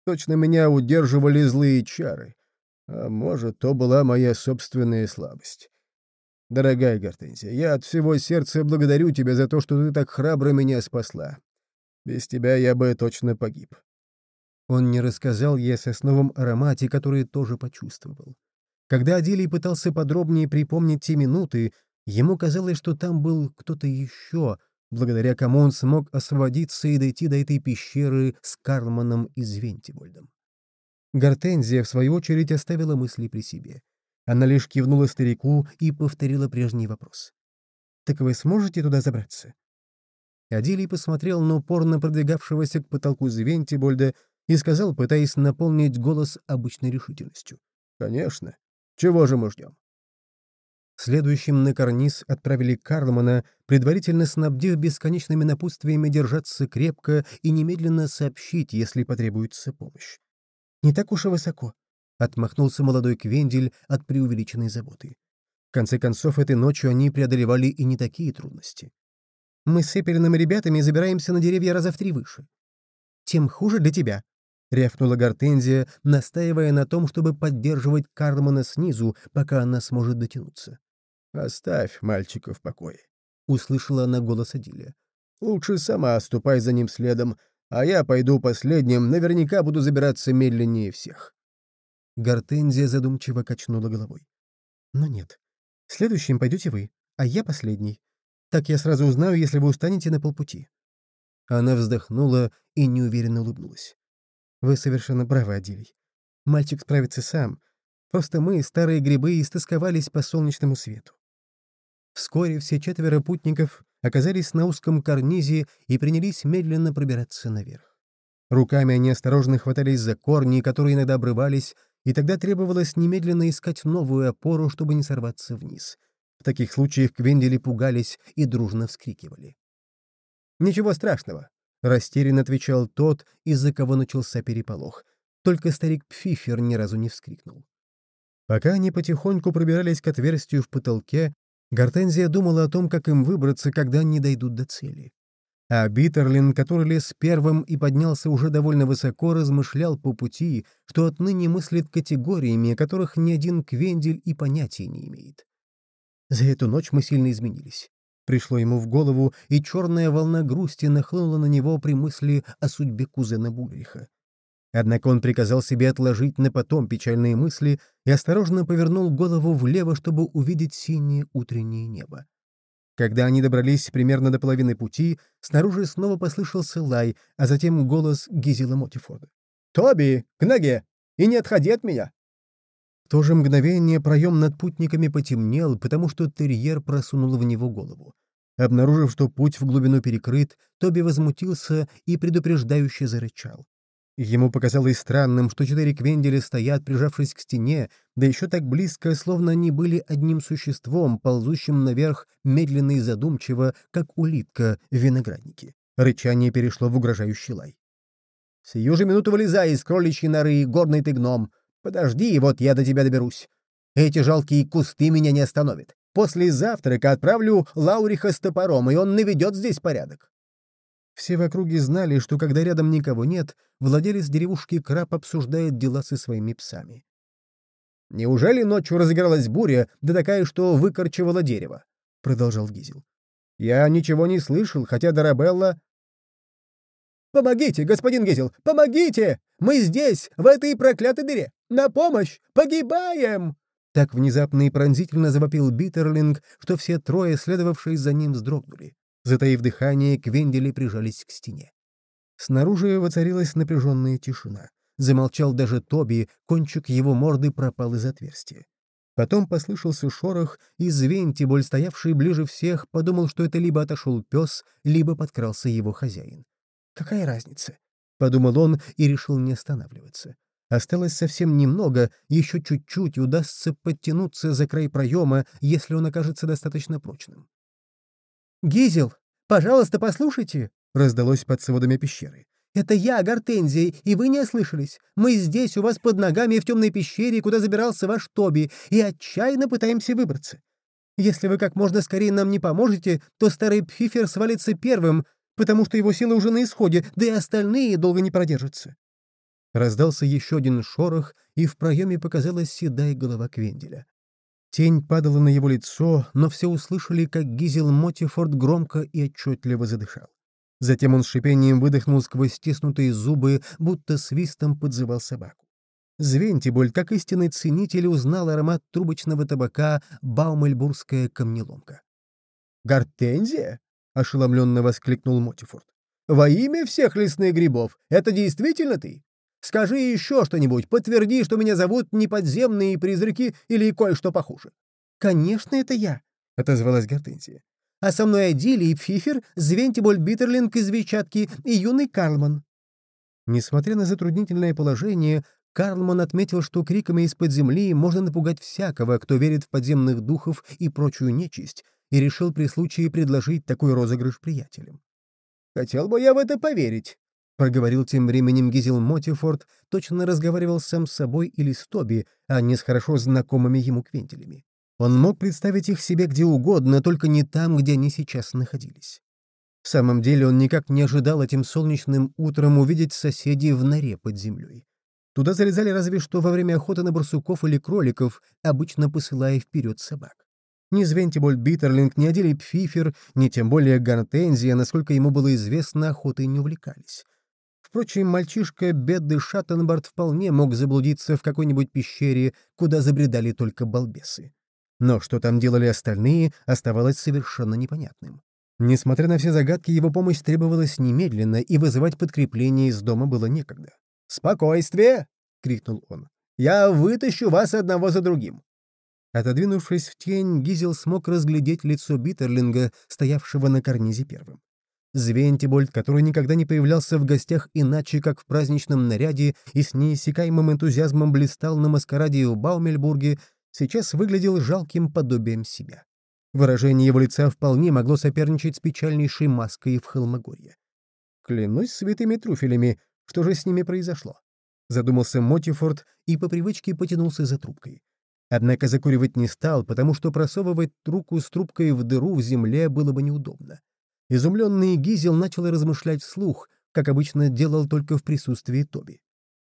Точно меня удерживали злые чары. А может, то была моя собственная слабость. Дорогая Гортензия, я от всего сердца благодарю тебя за то, что ты так храбро меня спасла. Без тебя я бы точно погиб. Он не рассказал ей о сосновом аромате, который тоже почувствовал. Когда Адилий пытался подробнее припомнить те минуты, ему казалось, что там был кто-то еще — благодаря кому он смог освободиться и дойти до этой пещеры с Карлманом и Звентибольдом. Гортензия, в свою очередь, оставила мысли при себе. Она лишь кивнула старику и повторила прежний вопрос. «Так вы сможете туда забраться?» Адилий посмотрел на упорно продвигавшегося к потолку Звентибольда и сказал, пытаясь наполнить голос обычной решительностью. «Конечно. Чего же мы ждем?» Следующим на карниз отправили Карлмана, предварительно снабдив бесконечными напутствиями держаться крепко и немедленно сообщить, если потребуется помощь. «Не так уж и высоко», — отмахнулся молодой Квендель от преувеличенной заботы. В конце концов, этой ночью они преодолевали и не такие трудности. «Мы с Эпелиным ребятами забираемся на деревья раза в три выше. Тем хуже для тебя», — рявкнула Гортензия, настаивая на том, чтобы поддерживать Карлмана снизу, пока она сможет дотянуться. «Оставь мальчика в покое», — услышала она голос Адилия. «Лучше сама ступай за ним следом, а я пойду последним, наверняка буду забираться медленнее всех». Гортензия задумчиво качнула головой. «Но нет. Следующим пойдете вы, а я последний. Так я сразу узнаю, если вы устанете на полпути». Она вздохнула и неуверенно улыбнулась. «Вы совершенно правы, Адилий. Мальчик справится сам. Просто мы, старые грибы, истосковались по солнечному свету. Вскоре все четверо путников оказались на узком карнизе и принялись медленно пробираться наверх. Руками они осторожно хватались за корни, которые иногда обрывались, и тогда требовалось немедленно искать новую опору, чтобы не сорваться вниз. В таких случаях квендели пугались и дружно вскрикивали. «Ничего страшного», — растерянно отвечал тот, из-за кого начался переполох. Только старик Пфифер ни разу не вскрикнул. Пока они потихоньку пробирались к отверстию в потолке, Гортензия думала о том, как им выбраться, когда они дойдут до цели. А Биттерлин, который лез первым и поднялся уже довольно высоко, размышлял по пути, что отныне мыслит категориями, о которых ни один Квендель и понятия не имеет. За эту ночь мы сильно изменились. Пришло ему в голову, и черная волна грусти нахлынула на него при мысли о судьбе кузена Бульриха. Однако он приказал себе отложить на потом печальные мысли и осторожно повернул голову влево, чтобы увидеть синее утреннее небо. Когда они добрались примерно до половины пути, снаружи снова послышался лай, а затем голос Гизела Мотифорда. «Тоби, к ноге! И не отходи от меня!» В то же мгновение проем над путниками потемнел, потому что терьер просунул в него голову. Обнаружив, что путь в глубину перекрыт, Тоби возмутился и предупреждающе зарычал. Ему показалось странным, что четыре квенделя стоят, прижавшись к стене, да еще так близко, словно они были одним существом, ползущим наверх медленно и задумчиво, как улитка в винограднике. Рычание перешло в угрожающий лай. «Сию же минуту вылезай из кроличьей норы, горный ты гном. Подожди, вот я до тебя доберусь. Эти жалкие кусты меня не остановят. После завтрака отправлю Лауриха с топором, и он наведет здесь порядок». Все в округе знали, что когда рядом никого нет, владелец деревушки Краб обсуждает дела со своими псами. «Неужели ночью разыгралась буря, да такая, что выкорчевала дерево?» — продолжал Гизел. «Я ничего не слышал, хотя Дарабелла Помогите, господин Гизел, помогите! Мы здесь, в этой проклятой дыре! На помощь! Погибаем!» Так внезапно и пронзительно завопил Биттерлинг, что все трое, следовавшие за ним, вздрогнули. Затаив дыхание, Квендели прижались к стене. Снаружи воцарилась напряженная тишина. Замолчал даже Тоби, кончик его морды пропал из отверстия. Потом послышался шорох, и Звентиболь, стоявший ближе всех, подумал, что это либо отошел пес, либо подкрался его хозяин. «Какая разница?» — подумал он и решил не останавливаться. Осталось совсем немного, еще чуть-чуть, и удастся подтянуться за край проема, если он окажется достаточно прочным. «Гизел, пожалуйста, послушайте!» — раздалось под сводами пещеры. «Это я, Гортензия, и вы не ослышались. Мы здесь, у вас под ногами, в темной пещере, куда забирался ваш Тоби, и отчаянно пытаемся выбраться. Если вы как можно скорее нам не поможете, то старый Пфифер свалится первым, потому что его силы уже на исходе, да и остальные долго не продержатся». Раздался еще один шорох, и в проеме показалась седая голова Квенделя. Тень падала на его лицо, но все услышали, как Гизел Мотифорд громко и отчетливо задышал. Затем он с шипением выдохнул сквозь стиснутые зубы, будто свистом подзывал собаку. Звентиболь, как истинный ценитель, узнал аромат трубочного табака Баумельбургская камнеломка. «Гортензия?» — ошеломленно воскликнул Мотифорд. «Во имя всех лесных грибов! Это действительно ты? Скажи еще что-нибудь, подтверди, что меня зовут не подземные призраки или кое-что похуже». «Конечно, это я», — отозвалась Гортензия а со мной Адили и Пфифер, Звентиболь Биттерлинг из Вичатки и юный Карлман». Несмотря на затруднительное положение, Карлман отметил, что криками из-под земли можно напугать всякого, кто верит в подземных духов и прочую нечисть, и решил при случае предложить такой розыгрыш приятелям. «Хотел бы я в это поверить», — проговорил тем временем Гизел Мотифорд, точно разговаривал сам с собой или с Тоби, а не с хорошо знакомыми ему квентелями. Он мог представить их себе где угодно, только не там, где они сейчас находились. В самом деле он никак не ожидал этим солнечным утром увидеть соседей в норе под землей. Туда залезали разве что во время охоты на барсуков или кроликов, обычно посылая вперед собак. Ни Звентиболь Биттерлинг, ни Аделий Пфифер, ни тем более Гортензия, насколько ему было известно, охотой не увлекались. Впрочем, мальчишка Бедды Шаттенбард вполне мог заблудиться в какой-нибудь пещере, куда забредали только балбесы. Но что там делали остальные, оставалось совершенно непонятным. Несмотря на все загадки, его помощь требовалась немедленно, и вызывать подкрепление из дома было некогда. «Спокойствие!» — крикнул он. «Я вытащу вас одного за другим!» Отодвинувшись в тень, Гизел смог разглядеть лицо Биттерлинга, стоявшего на карнизе первым. Звентибольд, который никогда не появлялся в гостях иначе, как в праздничном наряде и с неиссякаемым энтузиазмом блистал на маскараде в Баумельбурге, сейчас выглядел жалким подобием себя. Выражение его лица вполне могло соперничать с печальнейшей маской в Холмогорье. «Клянусь святыми трюфелями, что же с ними произошло?» Задумался Мотифорд и по привычке потянулся за трубкой. Однако закуривать не стал, потому что просовывать руку с трубкой в дыру в земле было бы неудобно. Изумленный Гизел начал размышлять вслух, как обычно делал только в присутствии Тоби.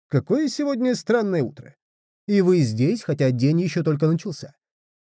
«Какое сегодня странное утро. И вы здесь, хотя день еще только начался.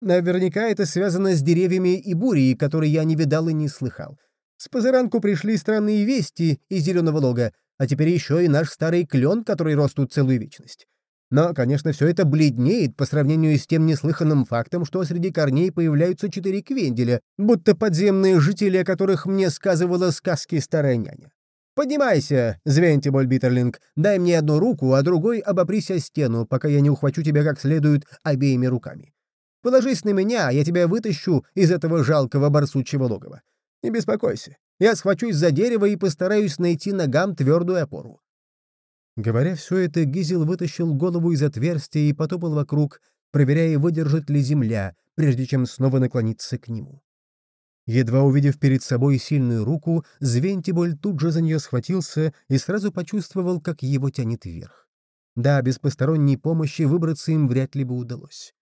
Наверняка это связано с деревьями и бурей, которые я не видал и не слыхал. С позаранку пришли странные вести из Зеленого Лога, а теперь еще и наш старый клен, который рос тут целую вечность. Но, конечно, все это бледнеет по сравнению с тем неслыханным фактом, что среди корней появляются четыре квенделя, будто подземные жители, о которых мне сказывала сказки старая няня. «Поднимайся, Звентиболь Биттерлинг, дай мне одну руку, а другой обопрись о стену, пока я не ухвачу тебя как следует обеими руками. Положись на меня, я тебя вытащу из этого жалкого барсучьего логова. Не беспокойся, я схвачусь за дерево и постараюсь найти ногам твердую опору». Говоря все это, Гизел вытащил голову из отверстия и потопал вокруг, проверяя, выдержит ли земля, прежде чем снова наклониться к нему. Едва увидев перед собой сильную руку, Звентиболь тут же за нее схватился и сразу почувствовал, как его тянет вверх. Да, без посторонней помощи выбраться им вряд ли бы удалось.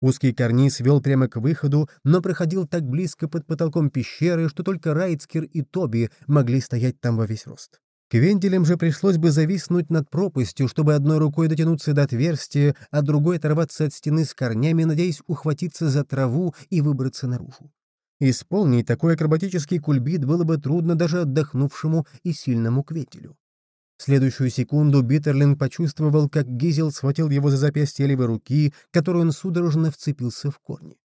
Узкий карниз вел прямо к выходу, но проходил так близко под потолком пещеры, что только Райцкер и Тоби могли стоять там во весь рост. Квентелям же пришлось бы зависнуть над пропастью, чтобы одной рукой дотянуться до отверстия, а другой оторваться от стены с корнями, надеясь ухватиться за траву и выбраться наружу. Исполнить такой акробатический кульбит было бы трудно даже отдохнувшему и сильному кветелю. В следующую секунду Биттерлинг почувствовал, как Гизел схватил его за запястье левой руки, которую он судорожно вцепился в корни.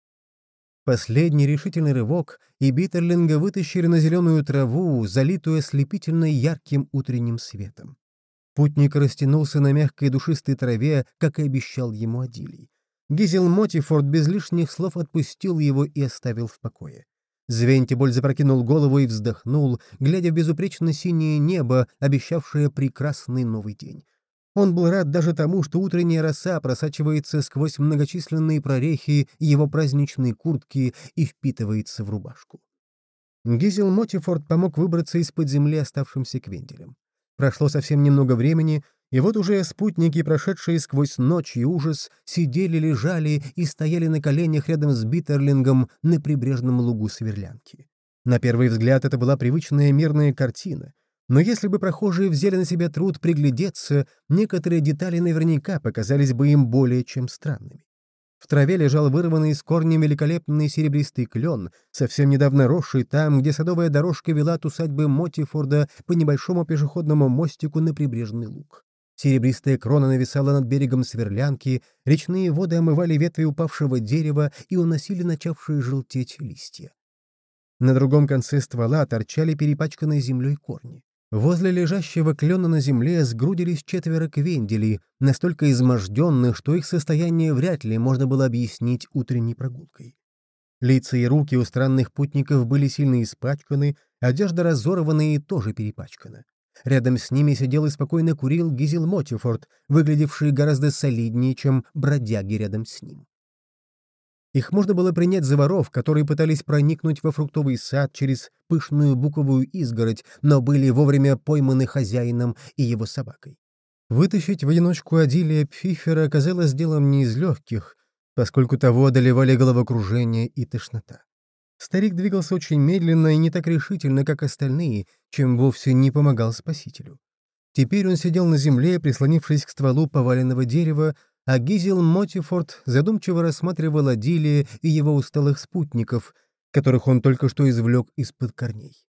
Последний решительный рывок, и Биттерлинга вытащили на зеленую траву, залитую ослепительно ярким утренним светом. Путник растянулся на мягкой душистой траве, как и обещал ему Адилий. Гизел Мотифорд без лишних слов отпустил его и оставил в покое. Звентиболь запрокинул голову и вздохнул, глядя в безупречно синее небо, обещавшее прекрасный новый день. Он был рад даже тому, что утренняя роса просачивается сквозь многочисленные прорехи его праздничной куртки и впитывается в рубашку. Гизел Мотифорд помог выбраться из-под земли оставшимся квенделем. Прошло совсем немного времени, и вот уже спутники, прошедшие сквозь ночь и ужас, сидели, лежали и стояли на коленях рядом с Биттерлингом на прибрежном лугу Сверлянки. На первый взгляд это была привычная мирная картина, но если бы прохожие взяли на себя труд приглядеться, некоторые детали наверняка показались бы им более чем странными. В траве лежал вырванный из корня великолепный серебристый клен, совсем недавно росший там, где садовая дорожка вела от усадьбы Мотифорда по небольшому пешеходному мостику на прибрежный луг. Серебристая крона нависала над берегом сверлянки, речные воды омывали ветви упавшего дерева и уносили начавшие желтеть листья. На другом конце ствола торчали перепачканные землей корни. Возле лежащего клена на земле сгрудились четверо квенделей, настолько изможденных, что их состояние вряд ли можно было объяснить утренней прогулкой. Лица и руки у странных путников были сильно испачканы, одежда разорвана и тоже перепачкана. Рядом с ними сидел и спокойно курил Гизел Мотифорд, выглядевший гораздо солиднее, чем бродяги рядом с ним. Их можно было принять за воров, которые пытались проникнуть во фруктовый сад через пышную буковую изгородь, но были вовремя пойманы хозяином и его собакой. Вытащить в одиночку Адилия Пфифера оказалось делом не из легких, поскольку того одолевали головокружение и тошнота. Старик двигался очень медленно и не так решительно, как остальные, чем вовсе не помогал спасителю. Теперь он сидел на земле, прислонившись к стволу поваленного дерева, а Гизел Мотифорд задумчиво рассматривал Адилия и его усталых спутников, которых он только что извлек из-под корней.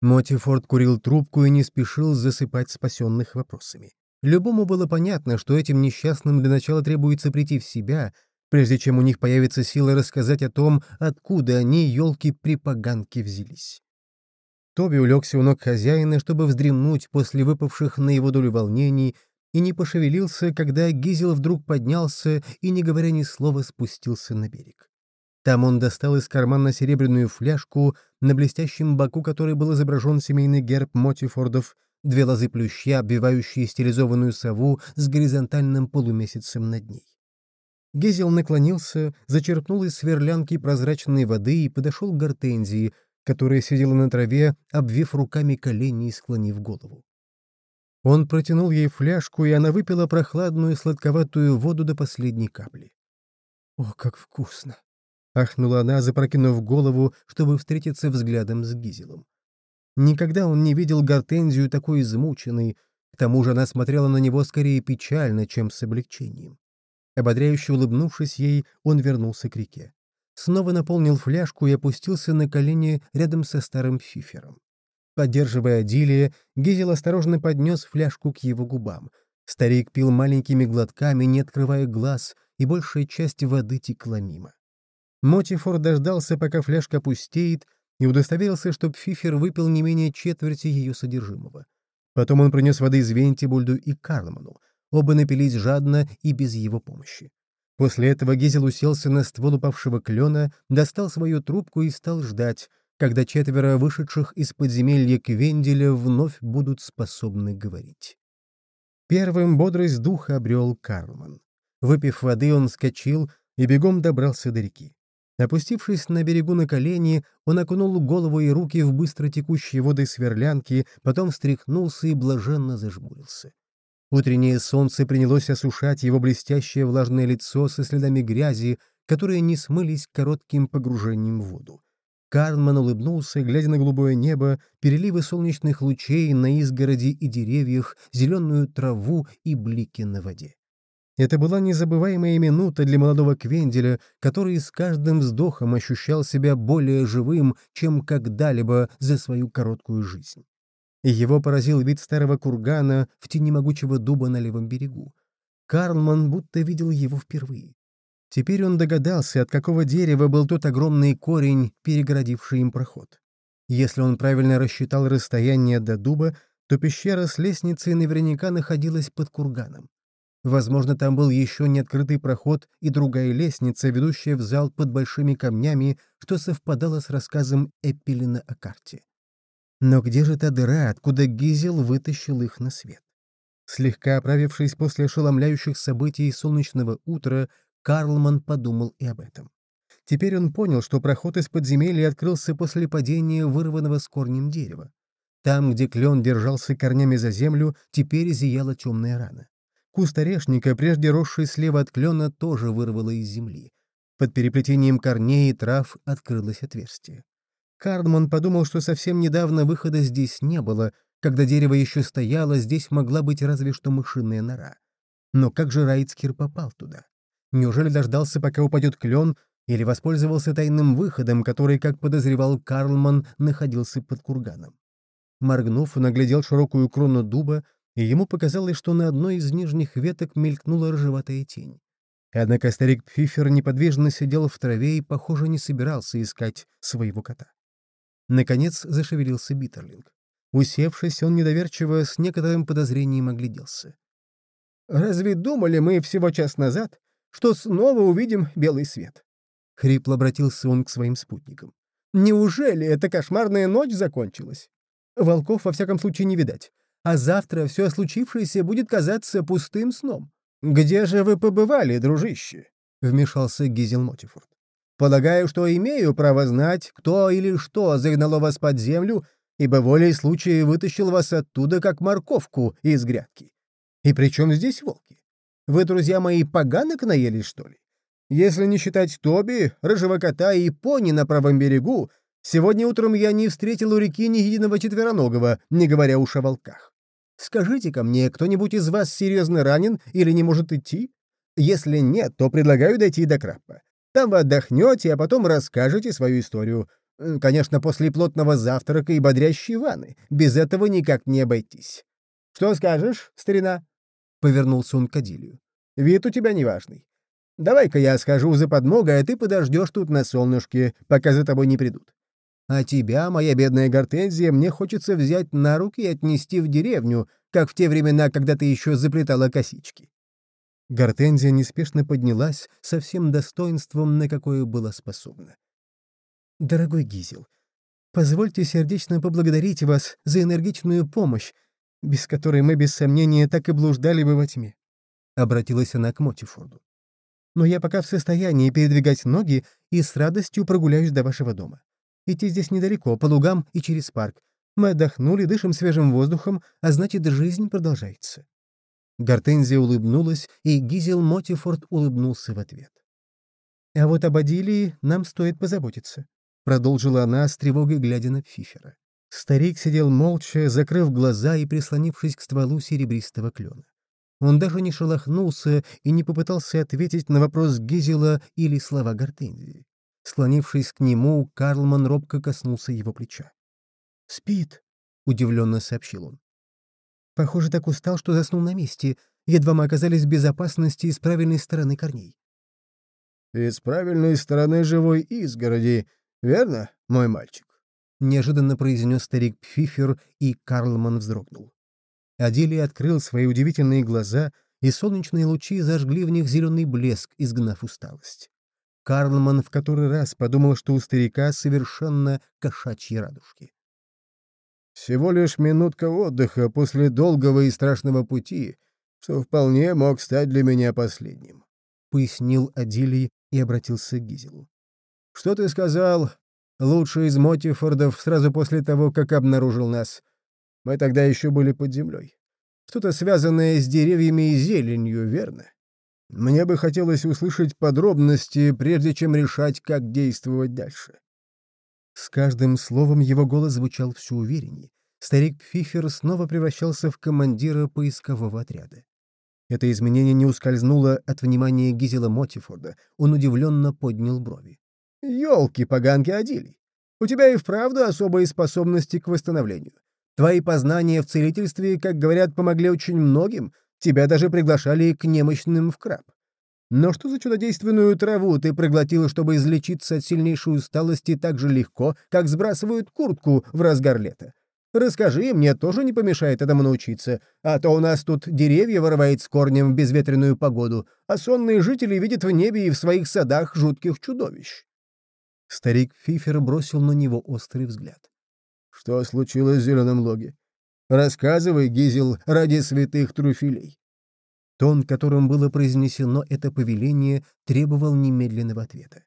Мотифорд курил трубку и не спешил засыпать спасенных вопросами. Любому было понятно, что этим несчастным для начала требуется прийти в себя, прежде чем у них появится сила рассказать о том, откуда они, елки-припоганки, взялись. Тоби улегся у ног хозяина, чтобы вздремнуть после выпавших на его долю волнений, и не пошевелился, когда Гизел вдруг поднялся и, не говоря ни слова, спустился на берег. Там он достал из кармана серебряную фляжку, на блестящем боку которой был изображен семейный герб Мотифордов, две лозы плюща, обвивающие стилизованную сову с горизонтальным полумесяцем над ней. Гезел наклонился, зачерпнул из сверлянки прозрачной воды и подошел к гортензии, которая сидела на траве, обвив руками колени и склонив голову. Он протянул ей фляжку, и она выпила прохладную сладковатую воду до последней капли. «О, как вкусно!» — ахнула она, запрокинув голову, чтобы встретиться взглядом с Гизелом. Никогда он не видел Гортензию такой измученной, к тому же она смотрела на него скорее печально, чем с облегчением. Ободряюще улыбнувшись ей, он вернулся к реке. Снова наполнил фляжку и опустился на колени рядом со старым фифером. Поддерживая Адилия, Гизел осторожно поднес фляжку к его губам. Старик пил маленькими глотками, не открывая глаз, и большая часть воды текла мимо. Мотифор дождался, пока фляжка пустеет, и удостоверился, что Пфифер выпил не менее четверти ее содержимого. Потом он принес воды из Вентибульду и Карлману. Оба напились жадно и без его помощи. После этого Гизел уселся на ствол упавшего клена, достал свою трубку и стал ждать, когда четверо вышедших из подземелья Квенделя вновь будут способны говорить. Первым бодрость духа обрел Карлман. Выпив воды, он вскочил и бегом добрался до реки. Опустившись на берегу на колени, он окунул голову и руки в быстро текущие воды сверлянки, потом встряхнулся и блаженно зажмурился. Утреннее солнце принялось осушать его блестящее влажное лицо со следами грязи, которые не смылись коротким погружением в воду. Карлман улыбнулся, глядя на голубое небо, переливы солнечных лучей на изгороди и деревьях, зеленую траву и блики на воде. Это была незабываемая минута для молодого Квенделя, который с каждым вздохом ощущал себя более живым, чем когда-либо за свою короткую жизнь. Его поразил вид старого кургана в тени могучего дуба на левом берегу. Карлман будто видел его впервые. Теперь он догадался, от какого дерева был тот огромный корень, перегородивший им проход. Если он правильно рассчитал расстояние до дуба, то пещера с лестницей наверняка находилась под курганом. Возможно, там был еще не открытый проход и другая лестница, ведущая в зал под большими камнями, что совпадало с рассказом Эппелина о карте. Но где же та дыра, откуда Гизел вытащил их на свет? Слегка оправившись после ошеломляющих событий солнечного утра, Карлман подумал и об этом. Теперь он понял, что проход из подземелья открылся после падения вырванного с корнем дерева. Там, где клен держался корнями за землю, теперь зияла темная рана. Куст орешника, прежде росший слева от клена, тоже вырвало из земли. Под переплетением корней и трав открылось отверстие. Кардман подумал, что совсем недавно выхода здесь не было, когда дерево еще стояло, здесь могла быть разве что мышиная нора. Но как же Райцкер попал туда? Неужели дождался, пока упадет клен, или воспользовался тайным выходом, который, как подозревал Карлман, находился под курганом? Моргнув, он оглядел широкую крону дуба, и ему показалось, что на одной из нижних веток мелькнула рыжеватая тень. Однако старик Пфифер неподвижно сидел в траве и, похоже, не собирался искать своего кота. Наконец зашевелился Биттерлинг. Усевшись, он недоверчиво с некоторым подозрением огляделся. «Разве думали мы всего час назад, что снова увидим белый свет?» Хрипло обратился он к своим спутникам. «Неужели эта кошмарная ночь закончилась? Волков, во всяком случае, не видать а завтра все случившееся будет казаться пустым сном. «Где же вы побывали, дружище?» — вмешался Гизел Мотифорд. «Полагаю, что имею право знать, кто или что загнало вас под землю, ибо волей случая вытащил вас оттуда, как морковку из грядки. И при чем здесь волки? Вы, друзья мои, поганок наелись, что ли? Если не считать Тоби, рыжего кота и пони на правом берегу, сегодня утром я не встретил у реки ни единого четвероногого, не говоря уж о волках. Скажите-ка мне, кто-нибудь из вас серьезно ранен или не может идти? Если нет, то предлагаю дойти до Краппа. Там вы отдохнете, а потом расскажете свою историю. Конечно, после плотного завтрака и бодрящей ванны. Без этого никак не обойтись. Что скажешь, старина?» Повернулся он к Адилию. «Вид у тебя неважный. Давай-ка я схожу за подмогой, а ты подождешь тут на солнышке, пока за тобой не придут. А тебя, моя бедная гортензия, мне хочется взять на руки и отнести в деревню, как в те времена, когда ты еще заплетала косички». Гортензия неспешно поднялась со всем достоинством, на какое была способна. «Дорогой Гизел, позвольте сердечно поблагодарить вас за энергичную помощь, без которой мы, без сомнения, так и блуждали бы во тьме», — обратилась она к Мотифорду. «Но я пока в состоянии передвигать ноги и с радостью прогуляюсь до вашего дома. Идти здесь недалеко, по лугам и через парк. Мы отдохнули, дышим свежим воздухом, а значит, жизнь продолжается». Гортензия улыбнулась, и Гизел Мотифорд улыбнулся в ответ. «А вот об Адилии нам стоит позаботиться», — продолжила она с тревогой, глядя на Фифера. Старик сидел молча, закрыв глаза и прислонившись к стволу серебристого клена. Он даже не шелохнулся и не попытался ответить на вопрос Гизела или слова Гортензии. Склонившись к нему, Карлман робко коснулся его плеча. «Спит», — удивленно сообщил он. «Похоже, так устал, что заснул на месте. Едва мы оказались в безопасности с правильной стороны корней». «Из правильной стороны живой изгороди, верно, мой мальчик?» — неожиданно произнес старик Пфифер, и Карлман вздрогнул. Адилий открыл свои удивительные глаза, и солнечные лучи зажгли в них зеленый блеск, изгнав усталость. Карлман в который раз подумал, что у старика совершенно кошачьи радужки. «Всего лишь минутка отдыха после долгого и страшного пути, что вполне мог стать для меня последним», — пояснил Адилий и обратился к Гизелу. «Что ты сказал? Лучший из Мотифордов сразу после того, как обнаружил нас. Мы тогда еще были под землей. Что-то связанное с деревьями и зеленью, верно?» Мне бы хотелось услышать подробности, прежде чем решать, как действовать дальше. С каждым словом его голос звучал все увереннее. Старик Пфифер снова превращался в командира поискового отряда. Это изменение не ускользнуло от внимания Гизела Мотифорда. Он удивленно поднял брови. «Елки-поганки, Адилий! У тебя и вправду особые способности к восстановлению. Твои познания в целительстве, как говорят, помогли очень многим. Тебя даже приглашали к немощным в краб. Но что за чудодейственную траву ты проглотил, чтобы излечиться от сильнейшей усталости так же легко, как сбрасывают куртку в разгар лета? Расскажи, мне тоже не помешает этому научиться, а то у нас тут деревья вырывает с корнем в безветренную погоду, а сонные жители видят в небе и в своих садах жутких чудовищ». Старик Фифер бросил на него острый взгляд. «Что случилось в зеленом логе? Рассказывай, Гизел, ради святых труфелей». Тон, которым было произнесено это повеление, требовал немедленного ответа.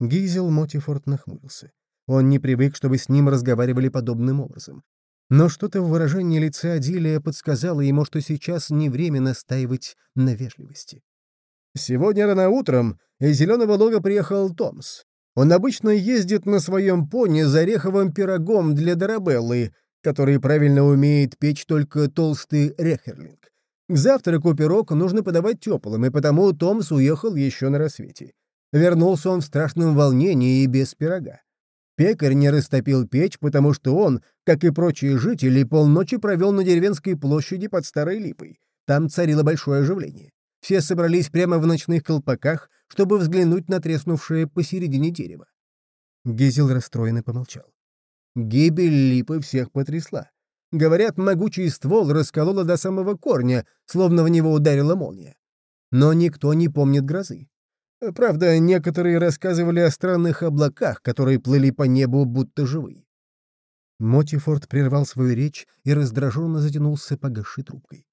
Гизел Мотифорд нахмурился. Он не привык, чтобы с ним разговаривали подобным образом. Но что-то в выражении лица Адилия подсказало ему, что сейчас не время настаивать на вежливости. «Сегодня рано утром из Зеленого Лога приехал Томс. Он обычно ездит на своем пони за ореховым пирогом для Дарабеллы, который правильно умеет печь только толстый рехерлинг. К завтраку пирог нужно подавать теплым, и потому Томс уехал еще на рассвете. Вернулся он в страшном волнении и без пирога. Пекарь не растопил печь, потому что он, как и прочие жители, полночи провел на деревенской площади под Старой Липой. Там царило большое оживление. Все собрались прямо в ночных колпаках, чтобы взглянуть на треснувшее посередине дерева. Гизел расстроенно помолчал. Гибель липы всех потрясла. Говорят, могучий ствол расколола до самого корня, словно в него ударила молния. Но никто не помнит грозы. Правда, некоторые рассказывали о странных облаках, которые плыли по небу, будто живые. Мотифорд прервал свою речь и раздраженно затянулся погасшей трубкой.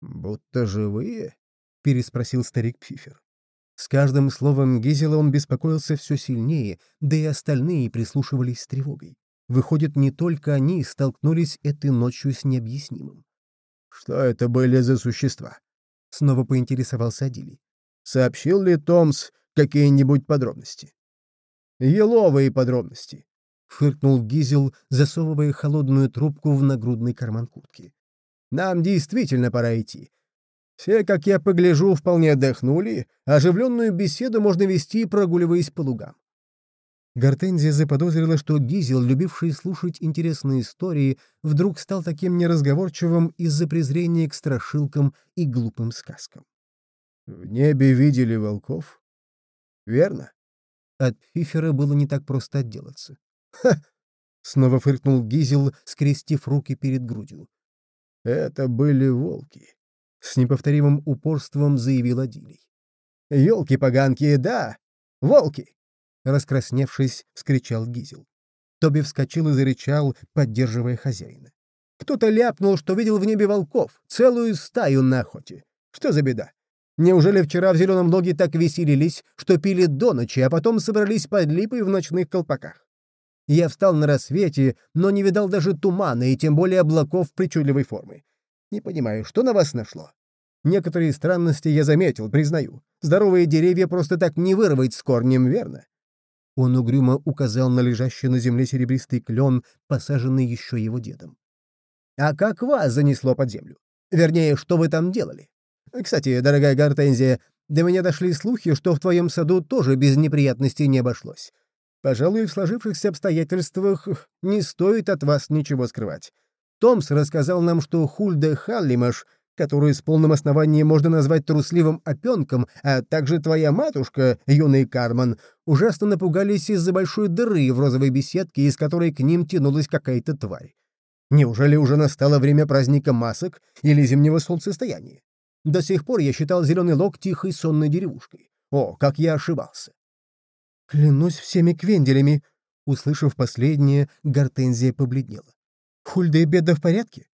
«Будто живые?» — переспросил старик Пфифер. С каждым словом Гизела он беспокоился все сильнее, да и остальные прислушивались с тревогой. Выходит, не только они столкнулись этой ночью с необъяснимым. «Что это были за существа?» — снова поинтересовался Адилий. Сообщил ли Томс какие-нибудь подробности? Еловые подробности, — фыркнул Гизел, засовывая холодную трубку в нагрудный карман куртки. Нам действительно пора идти. Все, как я погляжу, вполне отдохнули, оживленную беседу можно вести, прогуливаясь по лугам. Гортензия заподозрила, что Гизел, любивший слушать интересные истории, вдруг стал таким неразговорчивым из-за презрения к страшилкам и глупым сказкам. В небе видели волков? Верно? От Фифера было не так просто отделаться. Ха! Снова фыркнул Гизел, скрестив руки перед грудью. Это были волки. С неповторимым упорством заявил Адилий. «Елки-поганки, да! Волки!» Раскрасневшись, вскричал Гизел. Тоби вскочил и зарычал, поддерживая хозяина. «Кто-то ляпнул, что видел в небе волков, целую стаю на охоте. Что за беда? Неужели вчера в зеленом логе так веселились, что пили до ночи, а потом собрались под липой в ночных колпаках? Я встал на рассвете, но не видал даже тумана и тем более облаков причудливой формы. Не понимаю, что на вас нашло? Некоторые странности я заметил, признаю. Здоровые деревья просто так не вырвать с корнем, верно? Он угрюмо указал на лежащий на земле серебристый клен, посаженный еще его дедом. «А как вас занесло под землю? Вернее, что вы там делали?» Кстати, дорогая Гортензия, до меня дошли слухи, что в твоем саду тоже без неприятностей не обошлось. Пожалуй, в сложившихся обстоятельствах не стоит от вас ничего скрывать. Томс рассказал нам, что Хульда Халлимаш, которую с полным основанием можно назвать трусливым опенком, а также твоя матушка, юный Карман, ужасно напугались из-за большой дыры в розовой беседке, из которой к ним тянулась какая-то тварь. Неужели уже настало время праздника масок или зимнего солнцестояния? До сих пор я считал Зеленый Лог тихой сонной деревушкой. О, как я ошибался! Клянусь всеми квенделями! Услышав последнее, Гортензия побледнела. Хульда и Беда в порядке?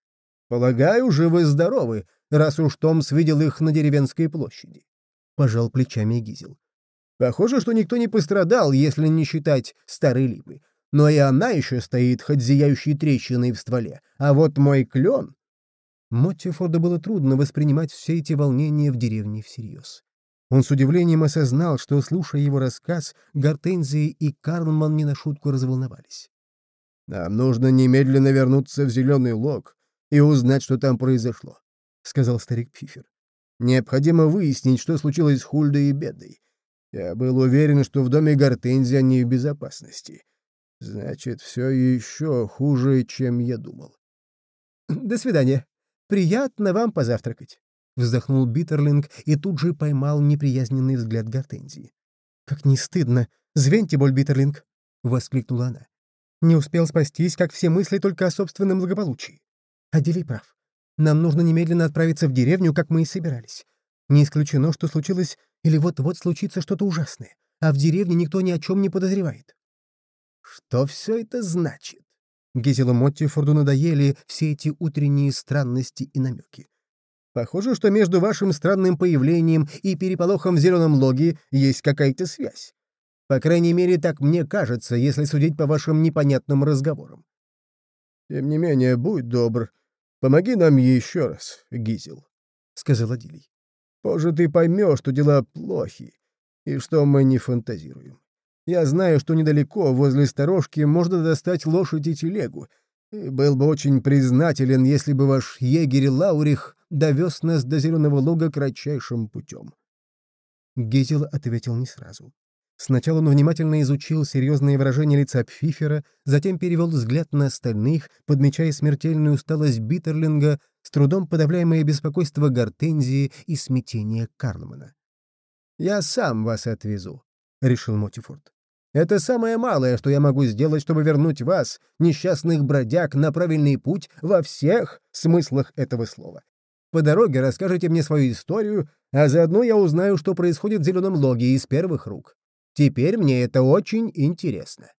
Полагаю, живы-здоровы, раз уж Томс видел их на деревенской площади. Пожал плечами Гизел. Похоже, что никто не пострадал, если не считать старой липы. Но и она еще стоит, хоть зияющей трещиной в стволе. А вот мой клен... Моттифорду было трудно воспринимать все эти волнения в деревне всерьез. Он с удивлением осознал, что, слушая его рассказ, Гортензия и Карлман не на шутку разволновались. «Нам нужно немедленно вернуться в Зеленый Лог и узнать, что там произошло», — сказал старик Пфифер. Необходимо выяснить, что случилось с Хульдой и Бедой. Я был уверен, что в доме Гортензи они в безопасности. Значит, все еще хуже, чем я думал. «До свидания. Приятно вам позавтракать», — вздохнул Биттерлинг и тут же поймал неприязненный взгляд Гортензии. «Как не стыдно! Звеньте, боль, Биттерлинг!» — воскликнула она. «Не успел спастись, как все мысли только о собственном благополучии. Аделий прав. Нам нужно немедленно отправиться в деревню, как мы и собирались. Не исключено, что случилось или вот-вот случится что-то ужасное, а в деревне никто ни о чем не подозревает. Что все это значит? Гизелу Моттифорду надоели все эти утренние странности и намеки. Похоже, что между вашим странным появлением и переполохом в зеленом логе есть какая-то связь. По крайней мере, так мне кажется, если судить по вашим непонятным разговорам. Тем не менее, будь добр, помоги нам еще раз, Гизел, — сказал Адилий. Позже ты поймешь, что дела плохи, и что мы не фантазируем. Я знаю, что недалеко, возле сторожки, можно достать лошадь и телегу. И был бы очень признателен, если бы ваш егерь Лаурих довез нас до Зеленого Луга кратчайшим путем. Гизел ответил не сразу. Сначала он внимательно изучил серьезные выражения лица Пфифера, затем перевел взгляд на остальных, подмечая смертельную усталость Биттерлинга, с трудом подавляемое беспокойство Гортензии и смятение Карлмана. «Я сам вас отвезу», — решил Мотифорд. «Это самое малое, что я могу сделать, чтобы вернуть вас, несчастных бродяг, на правильный путь во всех смыслах этого слова. По дороге расскажите мне свою историю, а заодно я узнаю, что происходит в Зеленом Логе из первых рук. Теперь мне это очень интересно.